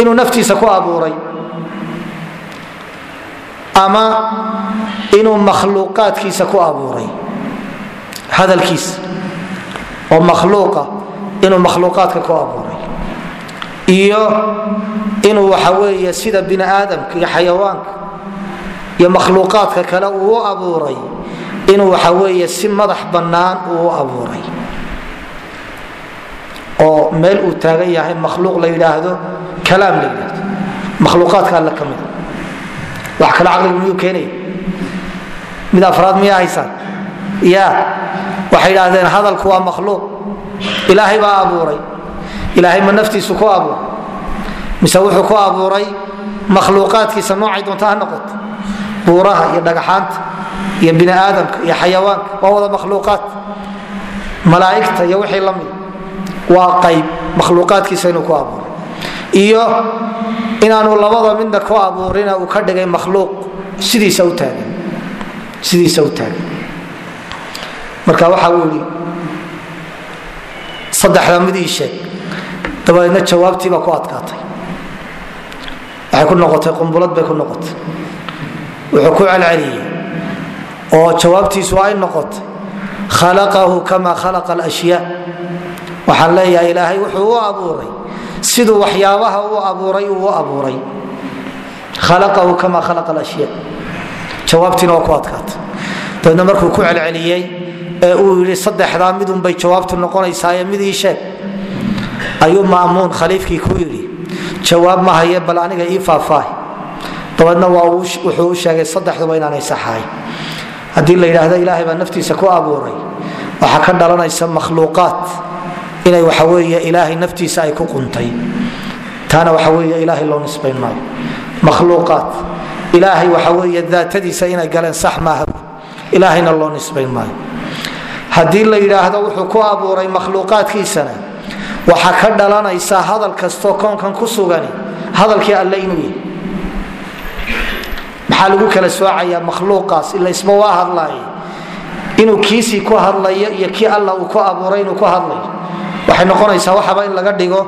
inuu naftiisa ku abuuray. Ama inuu makhluuqaadkiisa ku abuuray. Hadalkiisa oo makhluuqa inuu makhluuqaadka ku abuuray. Iyo inuu waxa weeye sida bini aadamka iyo xayawaanka iyo makhluuqaadka kale uu abuuray inuu waxa weeye si madax bannaan uu abuuray. Oo meel uu taagan yahay makhluuq la yidhaahdo kalaam la yidhaahdo. Makhluuqaadka alle ka mida wax kale caqligu miyuu keenaya mid afraad miyaa haysaan ya waxay idhaahdeen hadalku waa makhluuq. Ilaahay baa abuuray. Ilaahay ma naftiisu ku abuuray. Mise wuxuu ku abuuray makhluuqaadkiisa noocay doonta ha noqoto? Buuraha iyo dhagaxaanta iyo bini aadamka iyo xayawaanka waa wada makhluuqaad. Malaa'igta iyo wixii la mid waa qayb makhluuqaadkiisa inuu ku abuuray. Iyo inaanu labada midna ku abuurina uu ka dhigay makhluuq sidiisa u taagan sidiisa u taagan marka waxa uu yidhi saddexda mid ii sheeg. Dabadeedna jawaabtiibaa ku adkaatay. Waxay ku noqotay qumbulad bay ku noqotay. Wuxuu ku celceliyey oo jawaabtiisu ay noqotay khalaqahu kama khalaqa alashyaa. Waxaan leeyahay ilaahay wuxuu u abuuray siduu waxyaabaha u abuuray uu u abuuray. Khalaqahu kama khalaqa alashyaa jawaabtiina waa ku adkaatay. Dabeedna markuu ku celceliyey ee uu yidhi saddexdaa midunbay jawaabtu noqonaysaaye mid ii sheeg. Ayuu maamuun khaliifkii ku yidhi jawaab ma haye bal aniga ii faahfaahi. Dabeedna wuxuu u sheegay saddexduba inaanay saxahay. Haddii la yidhaahdo ilaahay baa naftiisa ku abuuray. Waxaa ka dhalanaysa makhluuqaad inay waxaweeye ilaahay naftiisa ay ku quntay. Taana waxaweeye ilaahay loo nisbayn maayo. Makhluuqaad ilaahay waxaweeye daatadiisa inay galeen sax maaha. Ilaahayna loo nisbayn maayo. Haddii la yidhaahdo wuxuu ku abuuray makhluuqaadkiisana waxaa ka dhalanaysa hadal kastoo koonkan ku sugani hadalkii alle inuu yahay maxaa lagu kala soocayaa makhluuqaas? Ila isba waa hadlaaye. Inuu kiisii ku hadlayo iyo kii alla uu ku abuuray inuu ku hadlayo. Waxay noqonaysaa waxaba in laga dhigo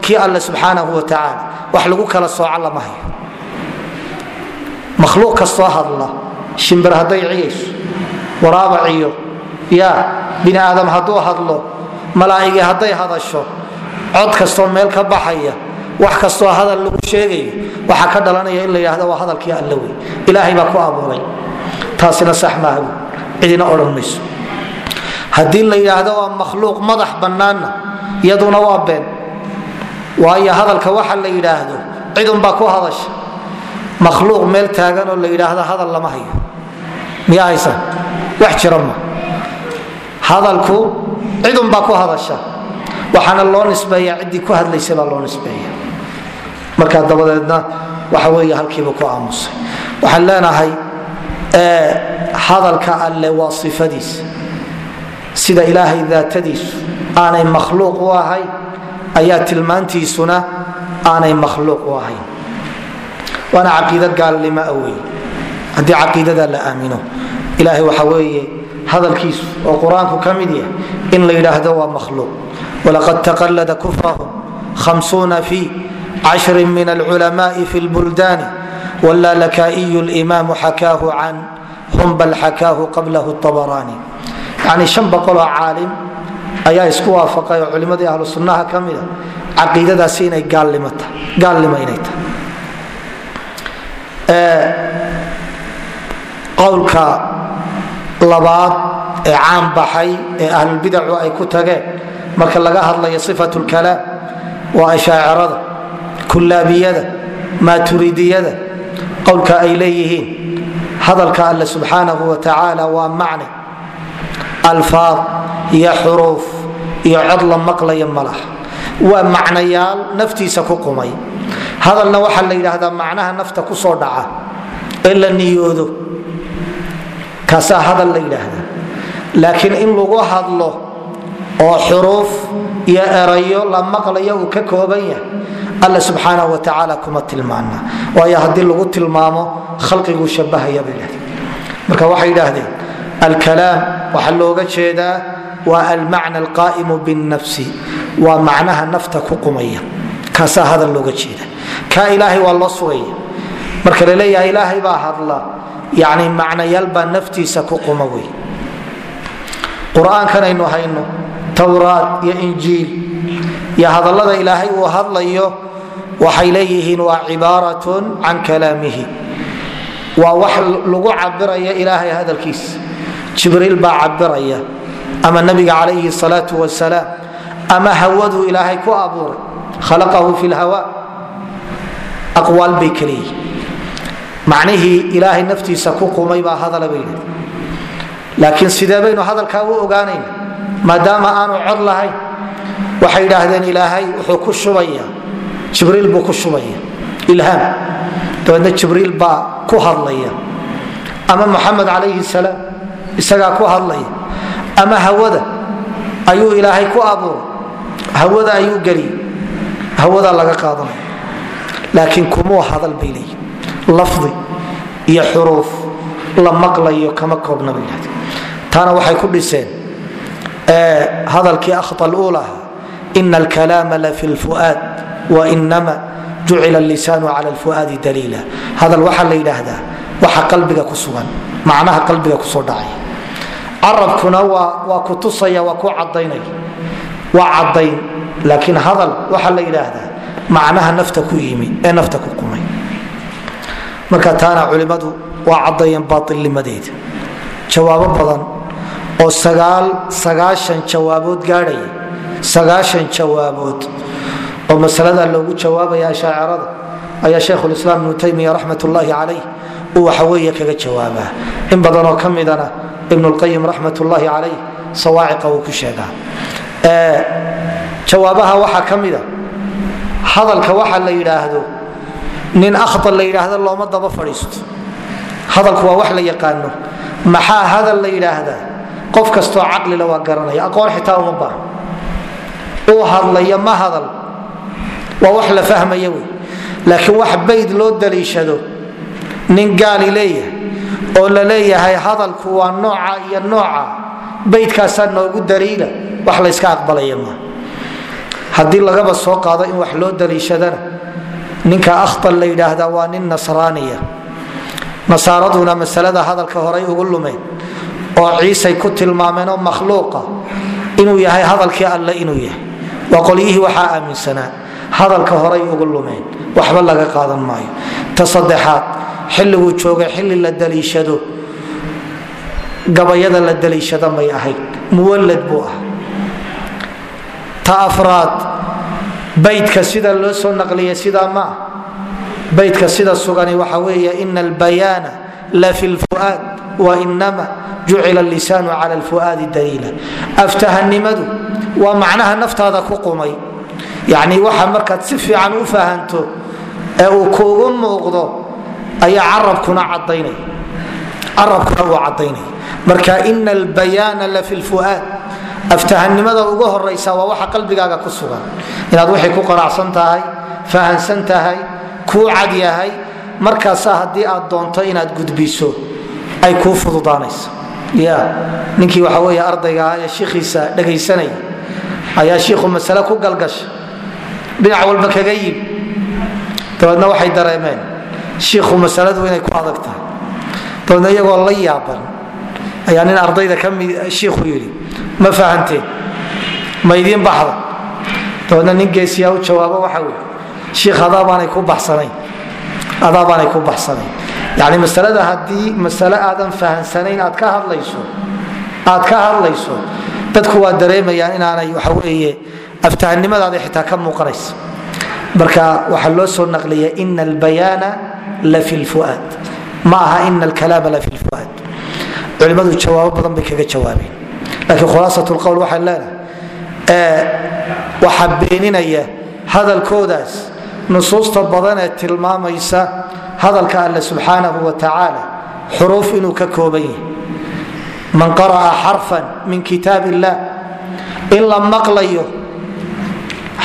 kii alle subxaanahu wa tacaala. Wax lagu kala sooco lama hayo makhluuq kastoo hadla shimbir hadday ciyayso waraaba ciyo ya bini aadam hadduu hadlo malaa'igi hadday hadasho cod kastoo meel ka baxaya wax kastoo hadal lagu sheegayo waxaa ka dhalanaya in la yidhahdo waa hadalkii alle wey ilaahay baa ku abuuray. Taasina sax maaha cidina odhan mayso. Haddii la yidhaahdo waa makhluuq madax bannaanna iyaduna waa been waayo hadalka waxa la yidhaahdo cidunbaa ku hadasha makhluuq meel taagan oo la yidhaahdo hadal lama hayo. Miya haysa? Wax jira ma. Hadalku cidunbaa ku hadasha. Waxaana loo nisbeeya ciddii ku hadlaysa baa loo nisbeeya marka dabadeedna waxa wey halkiiba ku aamusay. Waxaan leenahay hadalka alle waa ifadiisa sida ilaahay daatadiisu aanay makhluuq u ahayn ayaa tilmaantiisuna aanay makhluuq u ahayn waana caqiida gaalnimo wey haddii caqiidada la aamino ilahay waxa weeye hadalkiisu oo qur'aanku ka mid yahay in la yidhaahdo waa makhluuq. Walaqad taqallada kufrahum hamsuuna fi cashrin min alculamaai fi lbuldaani wla lakaiyu limaamu xakaahu can hum bal xakaahu qablahu abaraani yani shan boqoloo caalim ayaa isku waafaqay oo culimmadii ahlu sunnaha ka mida caqiidadaasi inay gaalnimo inay tahay qowlka labaad ee caan baxay ee ahlulbidacu ay ku tageen marka laga hadlayo sifat lkalaam waa ashaacirada kullaabiyada maaturidiyada qowlka ay leeyihiin. Hadalka alle subxaanahu wa tacaala waa macne alfaad iyo xuruuf iyo cod la maqlaya malaha waa macnayaal naftiisa ku qumay hadalna waxaa la yidhaahdaa macnaha nafta ku soo dhaca ee la niyoodo. Kaasaa hadal la yidhaahdaa. Laakiin in lagu hadlo oo xuruuf iyo erayo la maqlayo uu ka kooban yahay alla subxaana wa tacaala kuma tilmaana waayo haddii lagu tilmaamo khalqiguu shabahaya bay dhahdeen marka waxay idhaahdeen alkalaam waxaa looga jeedaa waa almacna alqaa'imu binnafsi. Waa macnaha nafta ku qumaya. Kaasaa hadal looga jeeda kaa ilaahay waa loo sugaya marka la leeyahay ilaahay baa hadla. Yani macnayaal baa naftiisa ku quma wey. Qur'aankan aynu hayno towraad iyo injiil. Iyo hadallada ilaahay uu hadlayo waxay leeyihiin waa cibaaratun can kalaamihi. Waa wax lagu cabiraya ilaahay hadalkiisa jibriil baa cabiraya ama nabiga calayhi salaau wasalaam ama hawaduu ilaahay ku abuuray? Khalaqahu fi lhawa aqwaal bay kaleeyihin macnihii ilaahay naftiisa ku qumay baa hadala bay yidhahda laakiin sidee baynu hadalkaa u ogaanayna maadaama aanu cod lahayn waxay idhaahdeen ilaahay wuxuu ku shubaya jibriil buu ku shubaya. Ilhaam dabeedna jibriil baa ku hadlaya. Ama muxamed calayhi salaam isagaa ku hadlaya. Ama hawada ayuu ilaahay ku abuuray. Hawada ayuu geliyay hawadaa laga qaadanaya laakiin kumuu hadal bay leeyihiin lafdi iyo xuruuf la maqlayo kama koobna bay yidhahdeen taana waxay ku dhiseen hadalkii akhta luulaha ina alkalaama la fi lfu'aad wainama jucila lisaanu cala lfu'aadi daliila. Hadal waxaa la yidhaahdaa waxa qalbiga ku sugan macnaha qalbiga ku soo dhacaya carabkuna waa ku tusaya waa ku cadaynaya waa cadayn laakiin hadal waxaa la yidhaahdaa macnaha nafta ku yimi ee nafta ku qumay marka taana culimmadu waa cadayeen baailnimadeeda jawaabo badan oo sagaashan jawaabood gaadhaya sagaashan jawaabood. Oo masalada loogu jawaabaya ashaacirada ayaa shaykhulislaam ibnu taymiya raxmat ullaahi calayh uu waxaweeye kaga jawaabaa. In badanoo ka midana ibnu lqayim raxmat ullaahi calayh sawaaciqa uu ku sheegaa. Jawaabaha waxaa ka mida hadalka waxa la yidhaahdo nin akhtar la yidhaahdo looma daba fadhiisto. Hadalku waa wax la yaqaano. Maxaa hadal la yidhaahdaa? Qof kastoo caqlila waa garanaya aqoon xitaa uma baahan uu hadlaya ma hadal. Waa wax la fahmaya wey. Laakiin wax bayd loo daliishado nin gaali leeyahay oo la leeyahay hadalku waa nooca iyo nooca baydkaasaa noogu daliila wax layska aqbalaya maaha haddii lagaba soo qaado in wax loo daliishadana ninka akhtar la yidhaahdaa waa nin nasraaniya. Nasaaraduna masalada hadalka horay ugu lumeen oo ciisay ku tilmaameen oo makhluuqa inuu yahay hadalkii alle inuu yahay. Waa qolyihii waxaa aaminsanaa hadalka horay ugu lumeen waxba laga qaadan maayo. Ta saddexaad xilliguu joogay xilli la daliishado gabayada la daliishada may ahayd muwallad buu ah ta afraad baydka sida loo soo naqliya sidaa ma ah sida sugani waxa weeye ina albayaana la fi lfu'aad wainama jucila lisaanu cala lfu'aadi daliila. Aftahanimadu waa macnaha naftaada ku qumay. Yacni waxa markaad si fiican u fahanto ee uu kuugu muuqdo ayaa carabkuna cadaynaya carabkuna uu cadaynaya marka ina albayaana la fi lfu'aad aftahanimada ugu horaysa waa waxa qalbigaaga ku sugan. Inaad waxay ku qanacsan tahay fahansan tahay kuu cad yahay markaasaa haddii aad doonto inaad gudbiso ay kuu fududaanaysa ya ninkii waxa wey ardayga ah ee shiikhiisa dhegaysanaya ayaa shiikhu masale ku galgasha dhinac walba kaga yimi dabeedna waxay dareemeen shiikhu masaladu inay ku adag tahay dabeedna iyagoo la yaaban ayaa nin ardayda kami shiikhu yidhi ma fahanteen ma idiin baxda dabeedna nin geesiyaa u jawaabo waxa wey shiikh adaabaanay ku baxsanayn. Yani masalada haddii masale aadan fahansanayn aad ka hadlayso dadku waa dareemayaan inaanay waxa weeye aftahanimadaada xitaa ka muuqanaysa. Marka waxaa loo soo naqliya ina albayaana la fi lfu'aad ma aha ina alkalaama la fi lfu'aad culimmadu jawaabo badan bay kaga jawaabeen laakiin khulaasat lqowl waxaan leenahay waxaa beeninaya hadalkoodaas nusuusta badan ee tilmaamaysa hadalka alle subxaanahu wa tacaala xuruuf inuu ka kooban yahay. Man qara'a xarfan min kitaab illah in la maqlayo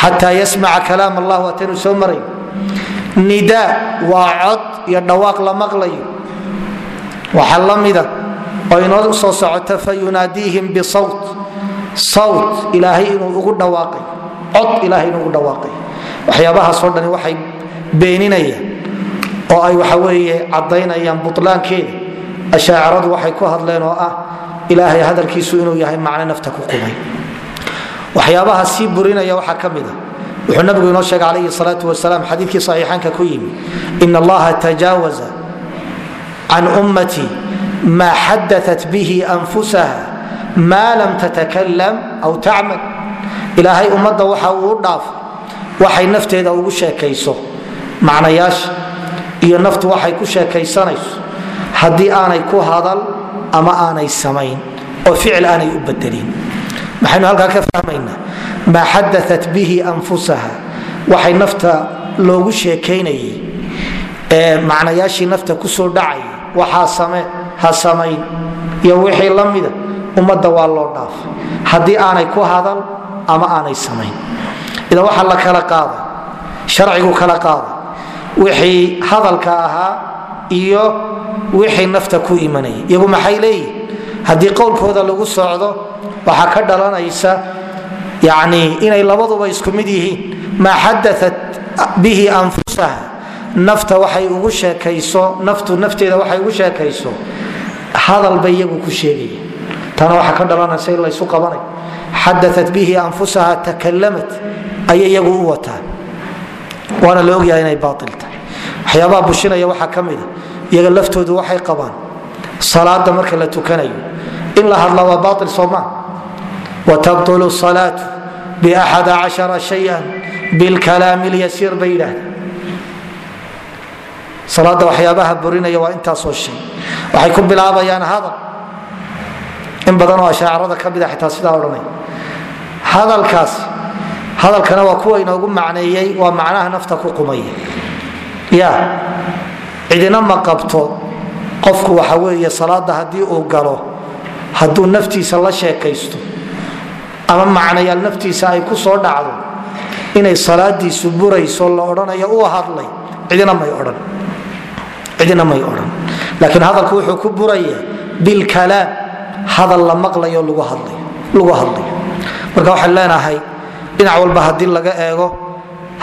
xataa yasmaca kalaam allah waataynu soo marayo nidaa waa cod iyo dhawaaq la maqlayo. Waxaa la mida oo soo socota fayunaadiihim bisawt. Sawt ilaahay inuu ugu dhawaaqay. Cod ilaahay inuu ugu dhawaaqay. Waxyaabahaasoo dhani waxay beeninayaan oo ay waxa weeye caddaynayaan butlaankeeda ashaaciradu waxay ku hadleen oo ah ilaahay hadalkiisu inuu yahay macno nafta ku qumay waxyaabaha sii burinaya waxaa ka mid a. Wuxuu nabigu inoo sheegay calayhi salaatu wasalaam xadiidkii saxiixaanka ku yimi in allaha tajaawaza can ummatii maa xadaat bihi anfusaha maa lam tatakalam aw tacmal ilaahay ummadda waxa uu u dhaafay waxay nafteeda ugu sheekayso macnayaasha iyo naftu waxay ku sheekaysanayso haddii aanay ku hadal ama aanay samayn oo ficil aanay u bedelin maxaynu halkaa ka fahmaynaa maa xadaat bihi anfusaha waxay nafta loogu sheekaynayay ee macnayaashii nafta ku soo dhacaya waxaa ha samayn iyo wixii la mida ummadda waa loo dhaafay haddii aanay ku hadal ama aanay samayn. Idan waxaa la kala qaada sharcigu kala qaada wixii hadalka ahaa iyo wixii nafta ku imanaya iyagu maxay leeyihiin haddii qowlkooda lagu socdo waxaa ka dhalanaysa yani inay labaduba isku mid yihiin maa xadaat bihi anfusaha. Nafta waxay ugu sheekayso naftu nafteeda waxay ugu sheekayso hadal bay iyagu ku sheegaya tana waxaa ka dhalanaysa in laysu qabanay. Xadaat bihi anfusaha takalamat ayay iyagu u wataan. Waana la ogyahay inay baail tahay. Waxyaabaha bushinaya waxaa ka mida iyaga laftoodu waxay qabaan salaada marka la tukanayo in la hadla waa baail soomaa watabطulu salaatu baxada cashara shayan bilkalaami lyasiir bay yidhaahdeen salaada waxyaabaha burinaya waa intaasoo shay. Waxay ku bilaabayaan hadal. In badanoo ashaacirada ka mida xitaa sidaa odhanay. Hadalkaasi hadalkana waa kuwa inoogu macneeyey waa macnaha nafta ku qumaya ya cidina ma qabto qofku waxa weeye salaada haddii uu galo hadduu naftiisa la sheekaysto ama macnayaal naftiisa ay ku soo dhacdo inay salaadiisu burayso la odhanayo uu hadlay cidina may odhan cidina may odhan. Laakiin hadalku wuxuu ku buraya bilkalaam hadal la maqlayo lagu hadlayo marka waxaan leenahay dhinac walba haddii laga eego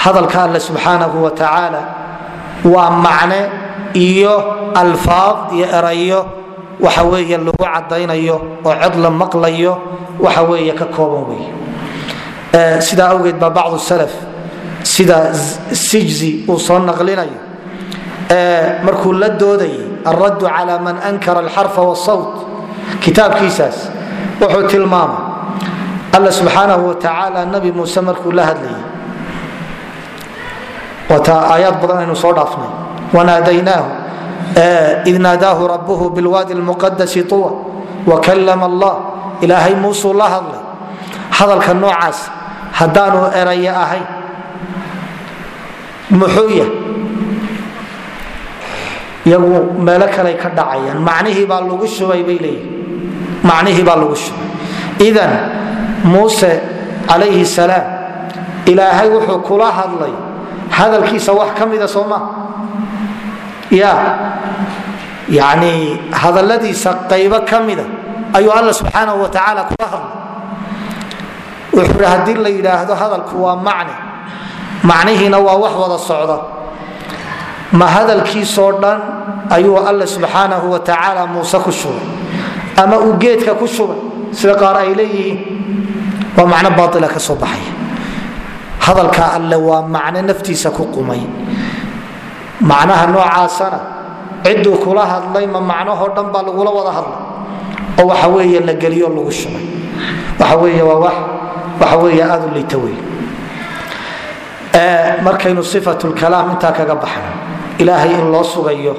hadalka alle subxaanahu wa tacaala waa macne iyo alfaad iyo erayo waxa weeye lagu cadaynayo oo cod la maqlayo waxa weeye ka kooban wey sidaa awgeed baa bacdu salaf sida sijzi uu soo naqlinayo markuu la doodayay alraddu cala man ankara alxarfa wsawt kitaabkiisaas wuxuu tilmaamay alla subxaanahu watacaala nabi muuse markuu la hadlayay. Waata aayaad badan aynu soo dhaafnay. Wanaadaynaahu id naadaahu rabuhu bilwaadi lmuqadasi tuwa wakalama allah. Ilaahay muusuu la hadlay. Hadalka noocaas haddaanu eraye ahayn muxuu yahay iyagu meelo kaley ka dhacayaan. Macnihii baa lagu shubay bay leeyihiin macnihii baa lagu shubay. Idan muuse calayhi salaam ilaahay wuxuu kula hadlay hadalkiisa wax ka mida soo maa ya yani hadaladiisa qaybo ka mida ayuu alla subxaanahu wa tacaala kula hadlay. Wuxuu haddii la yidhaahdo hadalku waa macne macnihiina waa wax wada socda ma hadalkiisoo dhan ayuu alla subxaanahu wa tacaala muuse ku shubay. Ama uu geedka ku shubay sida qaar ay leeyihiin waa macno baaila ka soo baxaya. Hadalka alle waa macno naftiisa ku qumay. Macnaha noocaasana ciduu kula hadlay ma macnahoo dhan baa lagula wada hadlay. Oo waxa weeye la geliyo lagu shubay. Waxa weeye waa wax waxa weeye aada u liita wey markaynu sifat lkalaam intaa kaga baxno ilaahay in loo sugayo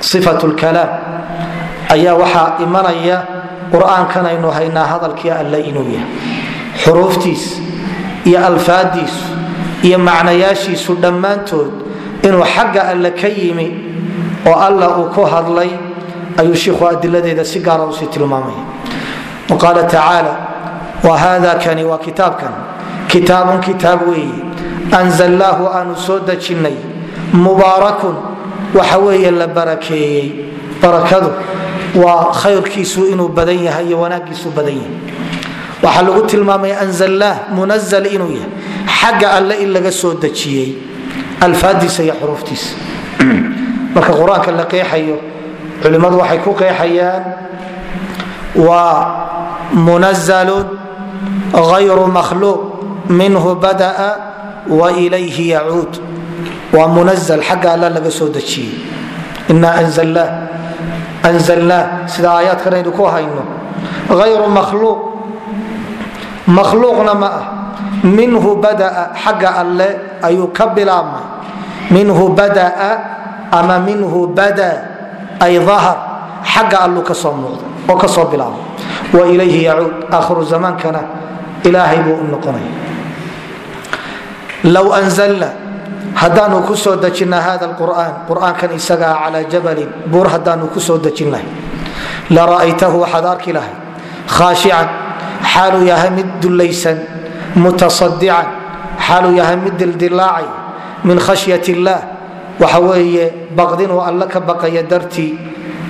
sifat lkalaam ayaa waxaa imanaya qur'aankan aynu haynaa hadalkii alle inuu yahay. Xuruuftiis iyo alfaadiisu iyo macnayaashiisu dhammaantood inuu xagga alle ka yimi oo alla uu ku hadlay ayuu shiikhu adiladeeda si gaara u sii tilmaamaya. Qaala tacaala wahada kani waa kitaabkan. Kitaabun kitaab weeye anzalnaahu aanu soo dejinnay mubaarakun. Waxa weeye la barakeeyey. Barakadu waa khayrkiisu inuu badan yahay iyo wanaagiisu badan yahay. Waxaa lagu tilmaamay anzalnaah munazal inuu yahay. Xagga alle in laga soo dejiyey alfaadiisa iyo xuruuftiisa. Marka qur'aanka la qeexayo culimmadu waxay ku qeexayaan waa munazalun غayru makhluuq minhu bada'a wa ilayhi yacuud waa munazal xagga alla laga soo dejiyey. Inaa anzalnaa sida aayaadkan aynu ku hayno. Ayru makhluuq. Makhluuqna ma ah. Minhu badaa xagga alle ayuu ka bilaabmay. Minhu badaa ama minhu bada ay ahar xagga alluu ka soo muuqda oo ka soo bilaabmay. Wa ilayhi yacuud aakhiru zamaankana ilaahay buu u noqonaya haddaanu ku soo hada qur'aan qur'aankan isagaa calaa jabalin. Buur haddaanu ku soo dejin lahay. La ra'aytahu waxaad arki lahay. Khaashican xaaluu yahay mid dullaysan mutasadican xaaluu yahay mid dildilaacay min khashyat illaah waxa weeye baqdinuu alle ka baqaya dartii.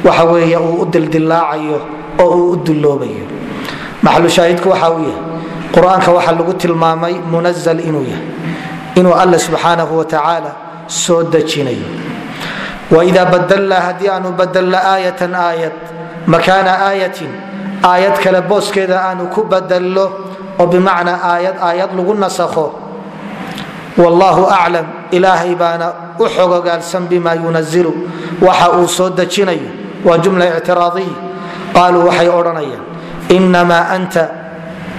Waxa weeye uu u dildilaacayo oo uu u dulloobayo. Maxalu shaahidku waxa uu yahay? Qur'aanka waxaa lagu tilmaamay munazal inuu yahay inuu alla subxaanahu watacaala soo dejinayo. Waidaa badalnaa haddii aanu badalna aayatan aayad makaana aayatin aayad kale booskeeda aanu ku badalno oo bimacnaa aayad aayad lagu nasakho wallaahu aclam ilaahay baana u xogogaalsan bima yunazilu waxa uu soo dejinayo waa jumla ictiraadiya. Qaaluu waxay odhanayaan inamaa anta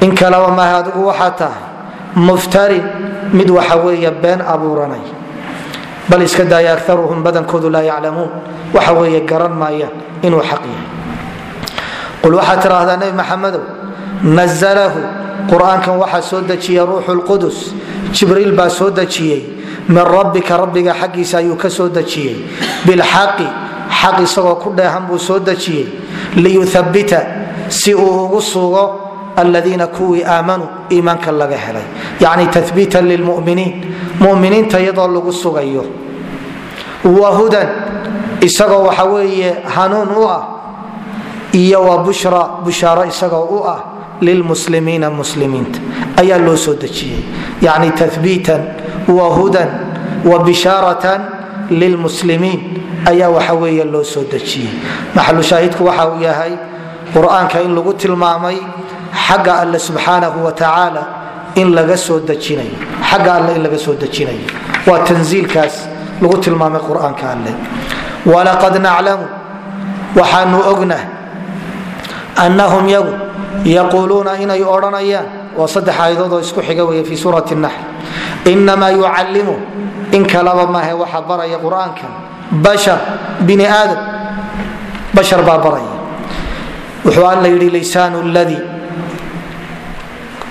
in kalaba maha adigu waxaa tahay muftarin mid waxa weeye been abuuranay bal iska daaya akaruhum badankoodu laa yaclamuun waxa weeye garan maayaan inuu xaq yahay. Qul waxaad tidhaahdaa nebi maxamedow nazalahu qur'aankan waxaa soo dejiyey ruuxu lqudus jibriil baa soo dejiyey min rabbika rabbiga xaggiisa ayuu ka soo dejiyey bilxaqi xaq isagoo ku dheehan buu soo dejiyey liyuthabbita si uu ugu sugo aladiina kuwii aamanuu iimaanka laga helay. Yacni tabiitan lilmuminiin muminiinta iyadoo lagu sugayo. Wa hudan isagoo waxa weeye hanuun u ah iyo wa bushra bushaaro isagoo u ah lilmuslimiina muslimiinta. Ayaa loo soo dejiyey. Yacni tabiitan wa hudan wa bishaaratan lilmuslimiin ayaa waxa weeye loo soo dejiyey. Maxalu shaahidku waxa uu yahay qur'aanka in lagu tilmaamay xagga alle subxaanahu wa tacaala in laga soo dejinayo xagga alle in laga soo dejinayo waa tanziilkaas lagu tilmaamay qur'aanka alle. Walaqad naclamu waxaanu ognahay annahum yagu yaquuluuna inay odhanayaan. Waa saddex aayadood oo isku xiga wey fi suurati naxl inamaa yucallimu in kalaba mahe waxa baraya qur'aankan. Bashar bini aadam. Bashar baa baraya. Wuxuu alla yidhi lisaanu ladii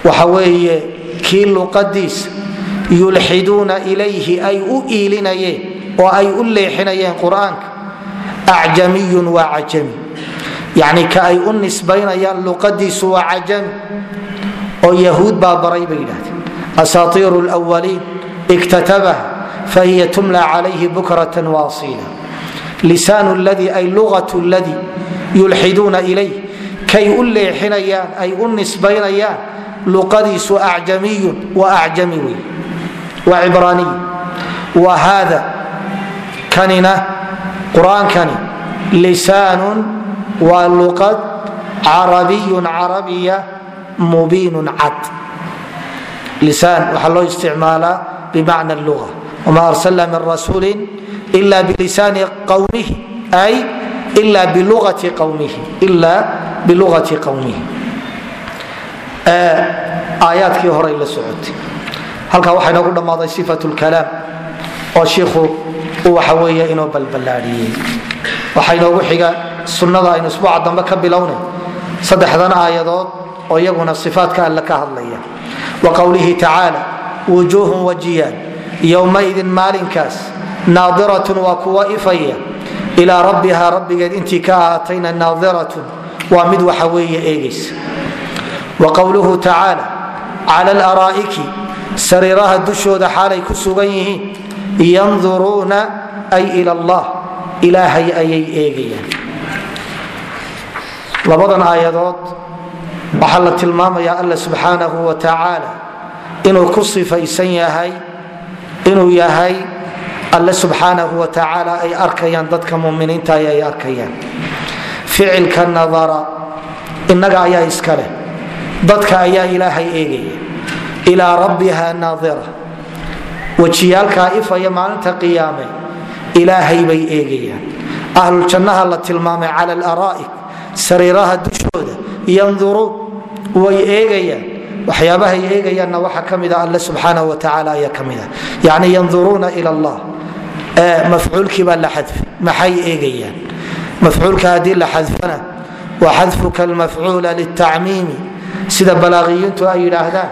waxa weeye kii luqadiisa yulxiduuna ilayhi ay u iilinayeen oo ay u leexinayeen qur'aanka acjamiyun waa cajami. Yacni ka ay u nisbaynayaan luqadiisu waa cajami. Oo yahuud baa baray bay yidhahdeen asaatiiru lwaliin iktatabaha fahiya tumla calayhi bukratan waasila lisaanu ladii ay luqatu ladii yulxiduuna ilayh kay u leexinayaan ay u nisbaynayaan luqadiisu acjamiyun waa acjami wey waa cibraaniy wa haada kanina qur'aankani lisaanun waa luqad carabiyun carabiya mubiinun cad. Lisaan waxaa loo isticmaalaa bimacna lua wma arsalna min rasuuli ila bilisaani qawmihi ay ila biluati qawmihi aayaadkii horay la socotay. Halkaa waxaa inoogu dhammaaday sifat lkalaam oo shiikhu uu waxa weeye inoo balballaadhiyey. Waxaa inoogu xiga sunnada aynu isbuuca dambe ka bilownay saddexdan aayadood oo iyaguna sifaatka alle ka hadlaya. Wa qowlihi tacaala wujuuhun wajiyaan yowmaidin maalinkaas naadiratun waa kuwa ifaya ilaa rabbihaa rabbigeed intii ka ahaatayna naadiratun waa mid waxa weeye eegaysa wa qowluhu tacaala cala alaraa'iki sariiraha dushooda xaalay ku sugan yihiin yanduruuna ay ila allah ilaahay ayay eegayaan. Labadan aayadood waxaa la tilmaamayaa alla subxaanahu wa tacaala inuu ku sifaysan yahay inuu yahay alle subxaanahu wa tacaala ay arkayaan dadka muminiinta ay arkayaan. Ficilka dadka ayaa ilaahay eegaya. Ilaa rabbiha naadira. Wejiyaalkaa ifaya maalinta qiyaame ilaahay bay eegayaan. Ahluljannaha la tilmaamay cala alaraa'ik sariiraha dushooda yanduruun way eegayaan. Waxyaabahay eegayaanna waxaa ka mida alle subxaanahu wa tacaala ayaa ka mida yacni yanduruuna ila allah. Mafcuulkii baa la xadfi maxay eegayaan? Mafcuulka haddii la xadfana wa xadfuka almafcuula litacmiimi sida balaaqiyiintu ay yidhaahdaan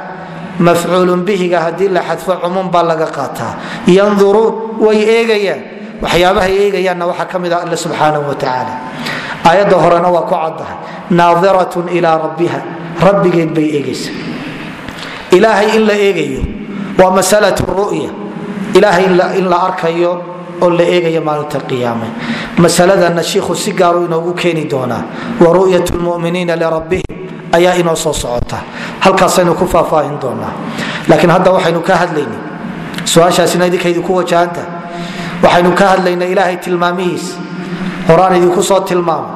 mafcuulun bihiga haddii la xadfo cumuum baa laga qaataa. Yanduruun way eegayaan. Waxyaabahay eegayaanna waxaa ka mida alle subxaanahu wa tacaala. Aayadda horena waa ku caddahay. Naadiratun ilaa rabbiha. Rabbigeed bay eegaysa ilaahay in la eegayo waa masalat ru'ya. Ilaahay in la arkayo oo la eegayo maalinta qiyaame. Masaladana shiikhu si gaaru inoogu keeni doonaa. Wa ru'yat lmuminiina lirabbihim ayaa inoo soo socota. Halkaasaynu ku faahfaahin doonaa. Laakiin hadda waxaynu ka hadlayna su'aashaasina idinka idinku wajahanta waxaynu ka hadlayna ilaahay tilmaamihiis. Horaan idinku soo tilmaama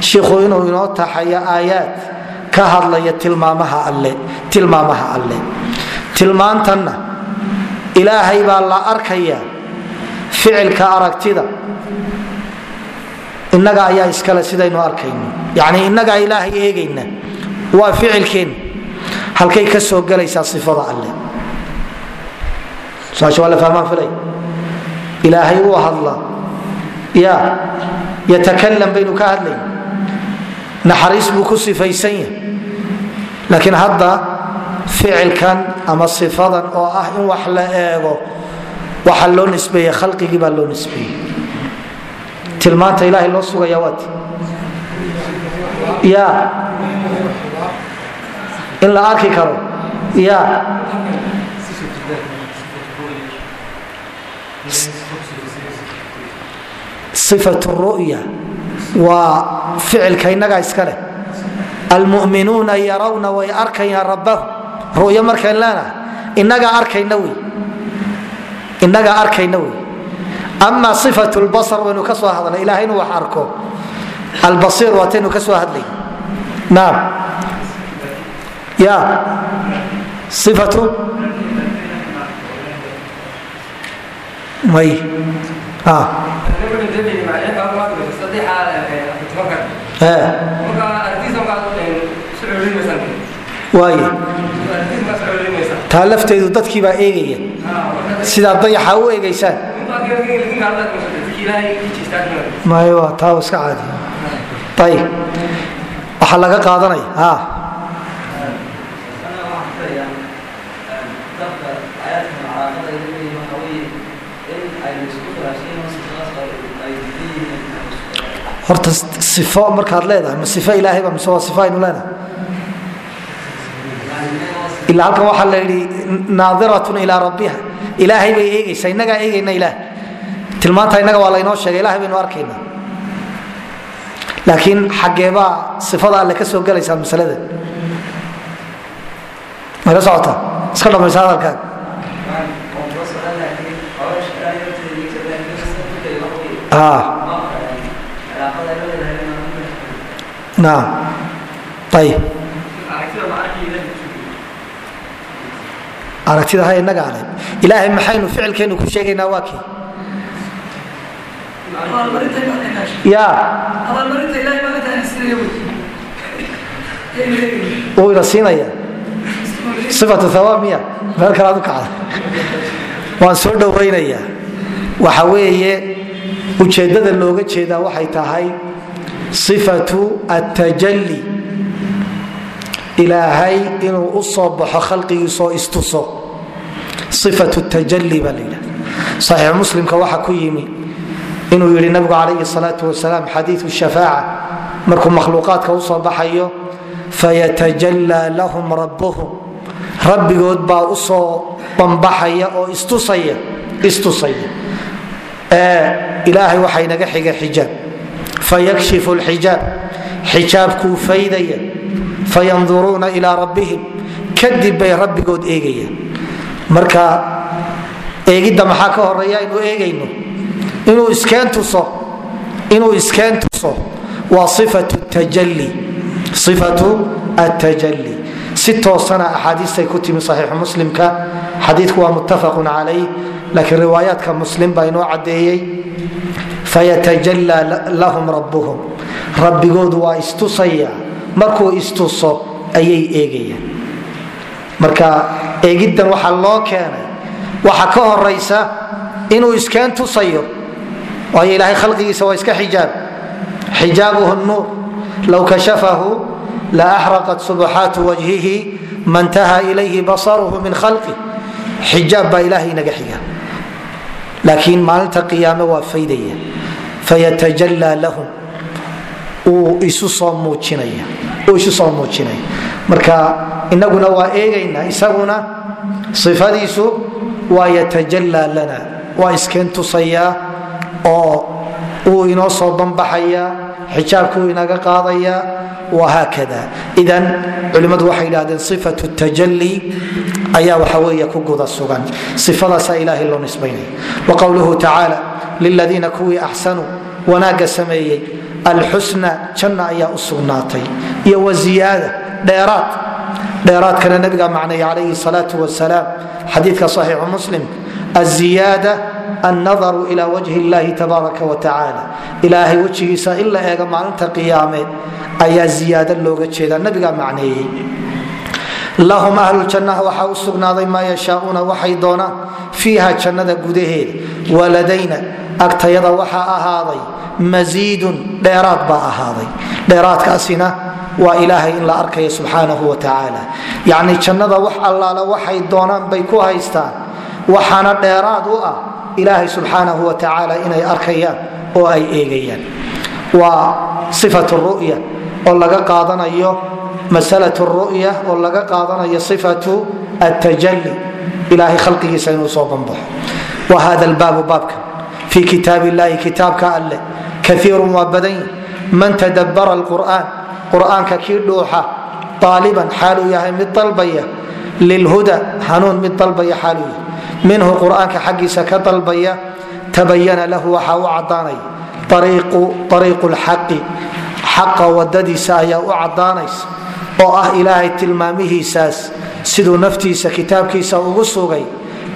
shiikhu inuu inoo taxayo aayaad ka hadlaya tilmaamaha alle tilmaamaha alle. Tilmaantanna ilaahay baa la arkaya ficilka aragtida. Innaga ayaa iskale sidaynu arkayno. Yacni innagaa ilaahay eegayna waa ficilkeenna halkay ka soo gelaysaa sifada alle. Su'aasha waa la fahmaan filay. Ilaahay uu hadla. Ya yatakalam baynu ka hadlayna naxariis buu ku sifaysan yahay. Laakiin hadda ficilkan ama sifadan oo ah in wax la eego waxa loo nisbeeye khalqigii baa loo nisbeeyey. Tilmaanta ilahay loo sugaya waati. Ya in la arki karo. Ya ifat ru'ya waa ficilka innagaa iska leh. Yarawna way arkayaan rabbahu ru'yo markaan leenahay innagaa arkayna wey. Innagaa arkayna wey. Ama ifat lbasar waynu ka soo hadlay. Ilahay inuu wax arko. Albasiir waataynu ka naam ya ifatu may waay taa lafteedu dadkii baa eegaya sidaa dayaxa u eegaysaan may taa iska caadi ayib waxaa laga qaadanaya horta sifo markaad leedahay ma sifo ilaahayba mise waa sifo aynu leenahay. Ilaa halkan waxaa la yidhi naadiratun ilaa rabbiha. Ilaahay bay eegaysaa innagaa eegayna ilaah. Tilmaanta innaga waa laynoo sheegay ilahay baynu arkayna. Laakiin xaggeebaa sifada alle ka soo gelaysaa masalada. Mala socota? Iska dhamaysa hadalkaaga naam ayib aragtida ha inaga ale ilaahay maxaynu ficilkeenu ku sheegaynaa waa kii? Ya. Uu ina siinaya. Ifatu hawaab miya meel kale u kacda waan soo dhowaynayaa waxa weeye ujeeddada looga jeedaa waxay tahay sifatu atajalli ilaahay inuu u soo baxo khalqigiisoo istuso ifatu tajalli baa layidhahda saxiix muslimka waxa ku yimi inuu yidhi nabigu calayhi salaatu wasalaam xadiiu shafaaca markuu makhluuqaadka u soo baxayo fayatajallaa lahum rabbuhum rabbigood baa u soo bambaxaya oo istusaya istusaya ilaahay waxaa inaga xiga xijaab fayakshifu lxijaab xijaabkuu faydaya fayanduruuna ilaa rabbihim kadib bay rabbigood eegayaan marka eegidda maxaa ka horreeya aynu eegayno inuu iskeen tuso inuu iskeen tuso waa ifatu attajalli si toosana axaadiistay ku timi saxiixu muslimka xadiidku waa muttafaqun calayh laakiin riwaayaadka muslim baa inoo caddeeyey fayatajallaa lahum rabbuhum rabbigoodu waa istusaya markuu istuso ayay eegayaan marka eegiddan waxaa loo keenay waxa ka horaysa inuu iskeen tusayo waayo ilaahay khalqigiisa waa iska xijaab xijaabuhu nuur low kashafahu la axraqat subxaatu wajhihi mantaha ilayhi basaruhu min khalqi xijaab baa ilaahay inaga xiga laakiin maalinta qiyaame waa faydaya fayatajallaa lahum uu isu soo muujinaya marka inaguna waa eegaynaa isaguna ifadiisu waa yatajallaa lana waa iskeen tusayaa oo uu inoo soo banbaxayaa xijaabkuu inaga qaadayaa wahaakada idan culimmadu waxay idhahdeen ifatu tajalli ayaa waxa weeye ku guda sugan. Ifadaasaa ilaahay loo nisbaynaya. Wa qowluhu tacaala liladiina kuwii axsanuu wanaagga sameeyey alxusna janna ayaa u sugnaatay. Iyo waziyaada dheeraad. Dheeraadkana nabiga macnaya calayhi salaau wasalaam xadiidka saxiixu muslim aziyaada annadaru ila wajhi illahi tabaaraka wa tacaala. Ilaahay wejigiisa in la eego maalinta qiyaame ayaa ziyaado looga jeeda nabigaa macneeyey lahum ahlujannaha waxaa u sugnaaday maa yashaauuna waxay doonaan fiiha jannada gudaheeda waladayna agtayada waxaa ahaaday masiidun dheeraad baa ahaaday. Dheeraadkaasina waa ilaahay in la arkayo subxaanahu wa tacaala yacni jannada wax allaala waxay doonaan bay ku haystaan. Waxaana dheeraad u ah ilaahay subxaanahu wa tacaala inay arkayaan oo ay eegayaan. Waa sifat ru'ya oo laga qaadanayo masalat ru'ya oo laga qaadanayo sifatu attajalli. Ilaahay khalqigiisa inuu soo banbaxo. Wa hada albaabu baabka. Fii kitaab illahi kitaabka alleh kaiirun waa badan yihi man tadabbara alqur'aan qur'aanka kii dhuuxa aaliban xaaluu yahay mid dalbaya. Lilhuda hanuun mid dalbaya xaaluu yahay. Minhu qur'aanka xaggiisa ka dalbaya tabayana lahu waxaa u cadaanaya ariiqu lxaqi xaqa wadadiisa ayaa u cadaanaysa oo ah ilaahay tilmaamihiisaas siduu naftiisa kitaabkiisa ugu sugay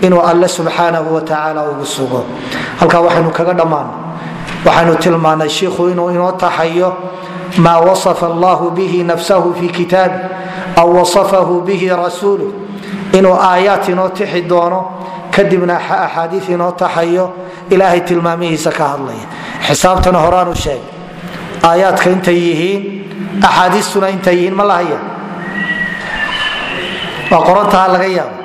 inuu alle subxaanahu watacaala ugu sugo. Halkaa waxaynu kaga dhammaan. Waxaynu tilmaanay shiikhu inuu inoo taxayo maa wasafa allahu bihi nafsahu fi kitaabi aw wasafahu bihi rasuuluh. Inuu aayaat inoo tixi doono kadibna axaadiis inoo taxayo ilaahay tilmaamihiisa ka hadlaya. Xisaabtana horaanu sheegay. Aayaadka intay yihiin axaadiistuna intay yihiin ma lahaya waa qorantaha laga yaabo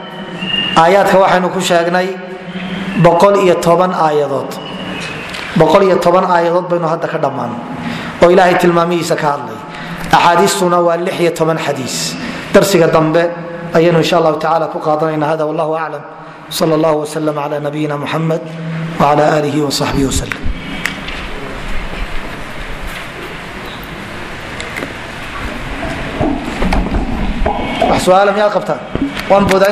aayaadka waxaynu ku sheegnay aayadood aayadood baynu hadda ka dhammaan oo ilaahay tilmaamihiisa ka hadlay axaadiistuna waa xadiis darsiga dambe ayaynu insha allahu tacala ku qaadanayna hada wallahu aclam sal allah wslm cla nabiyina muxamed wcla alihi wsaxbihi wslm wax su'aala miyaad qabtaan waan boodaa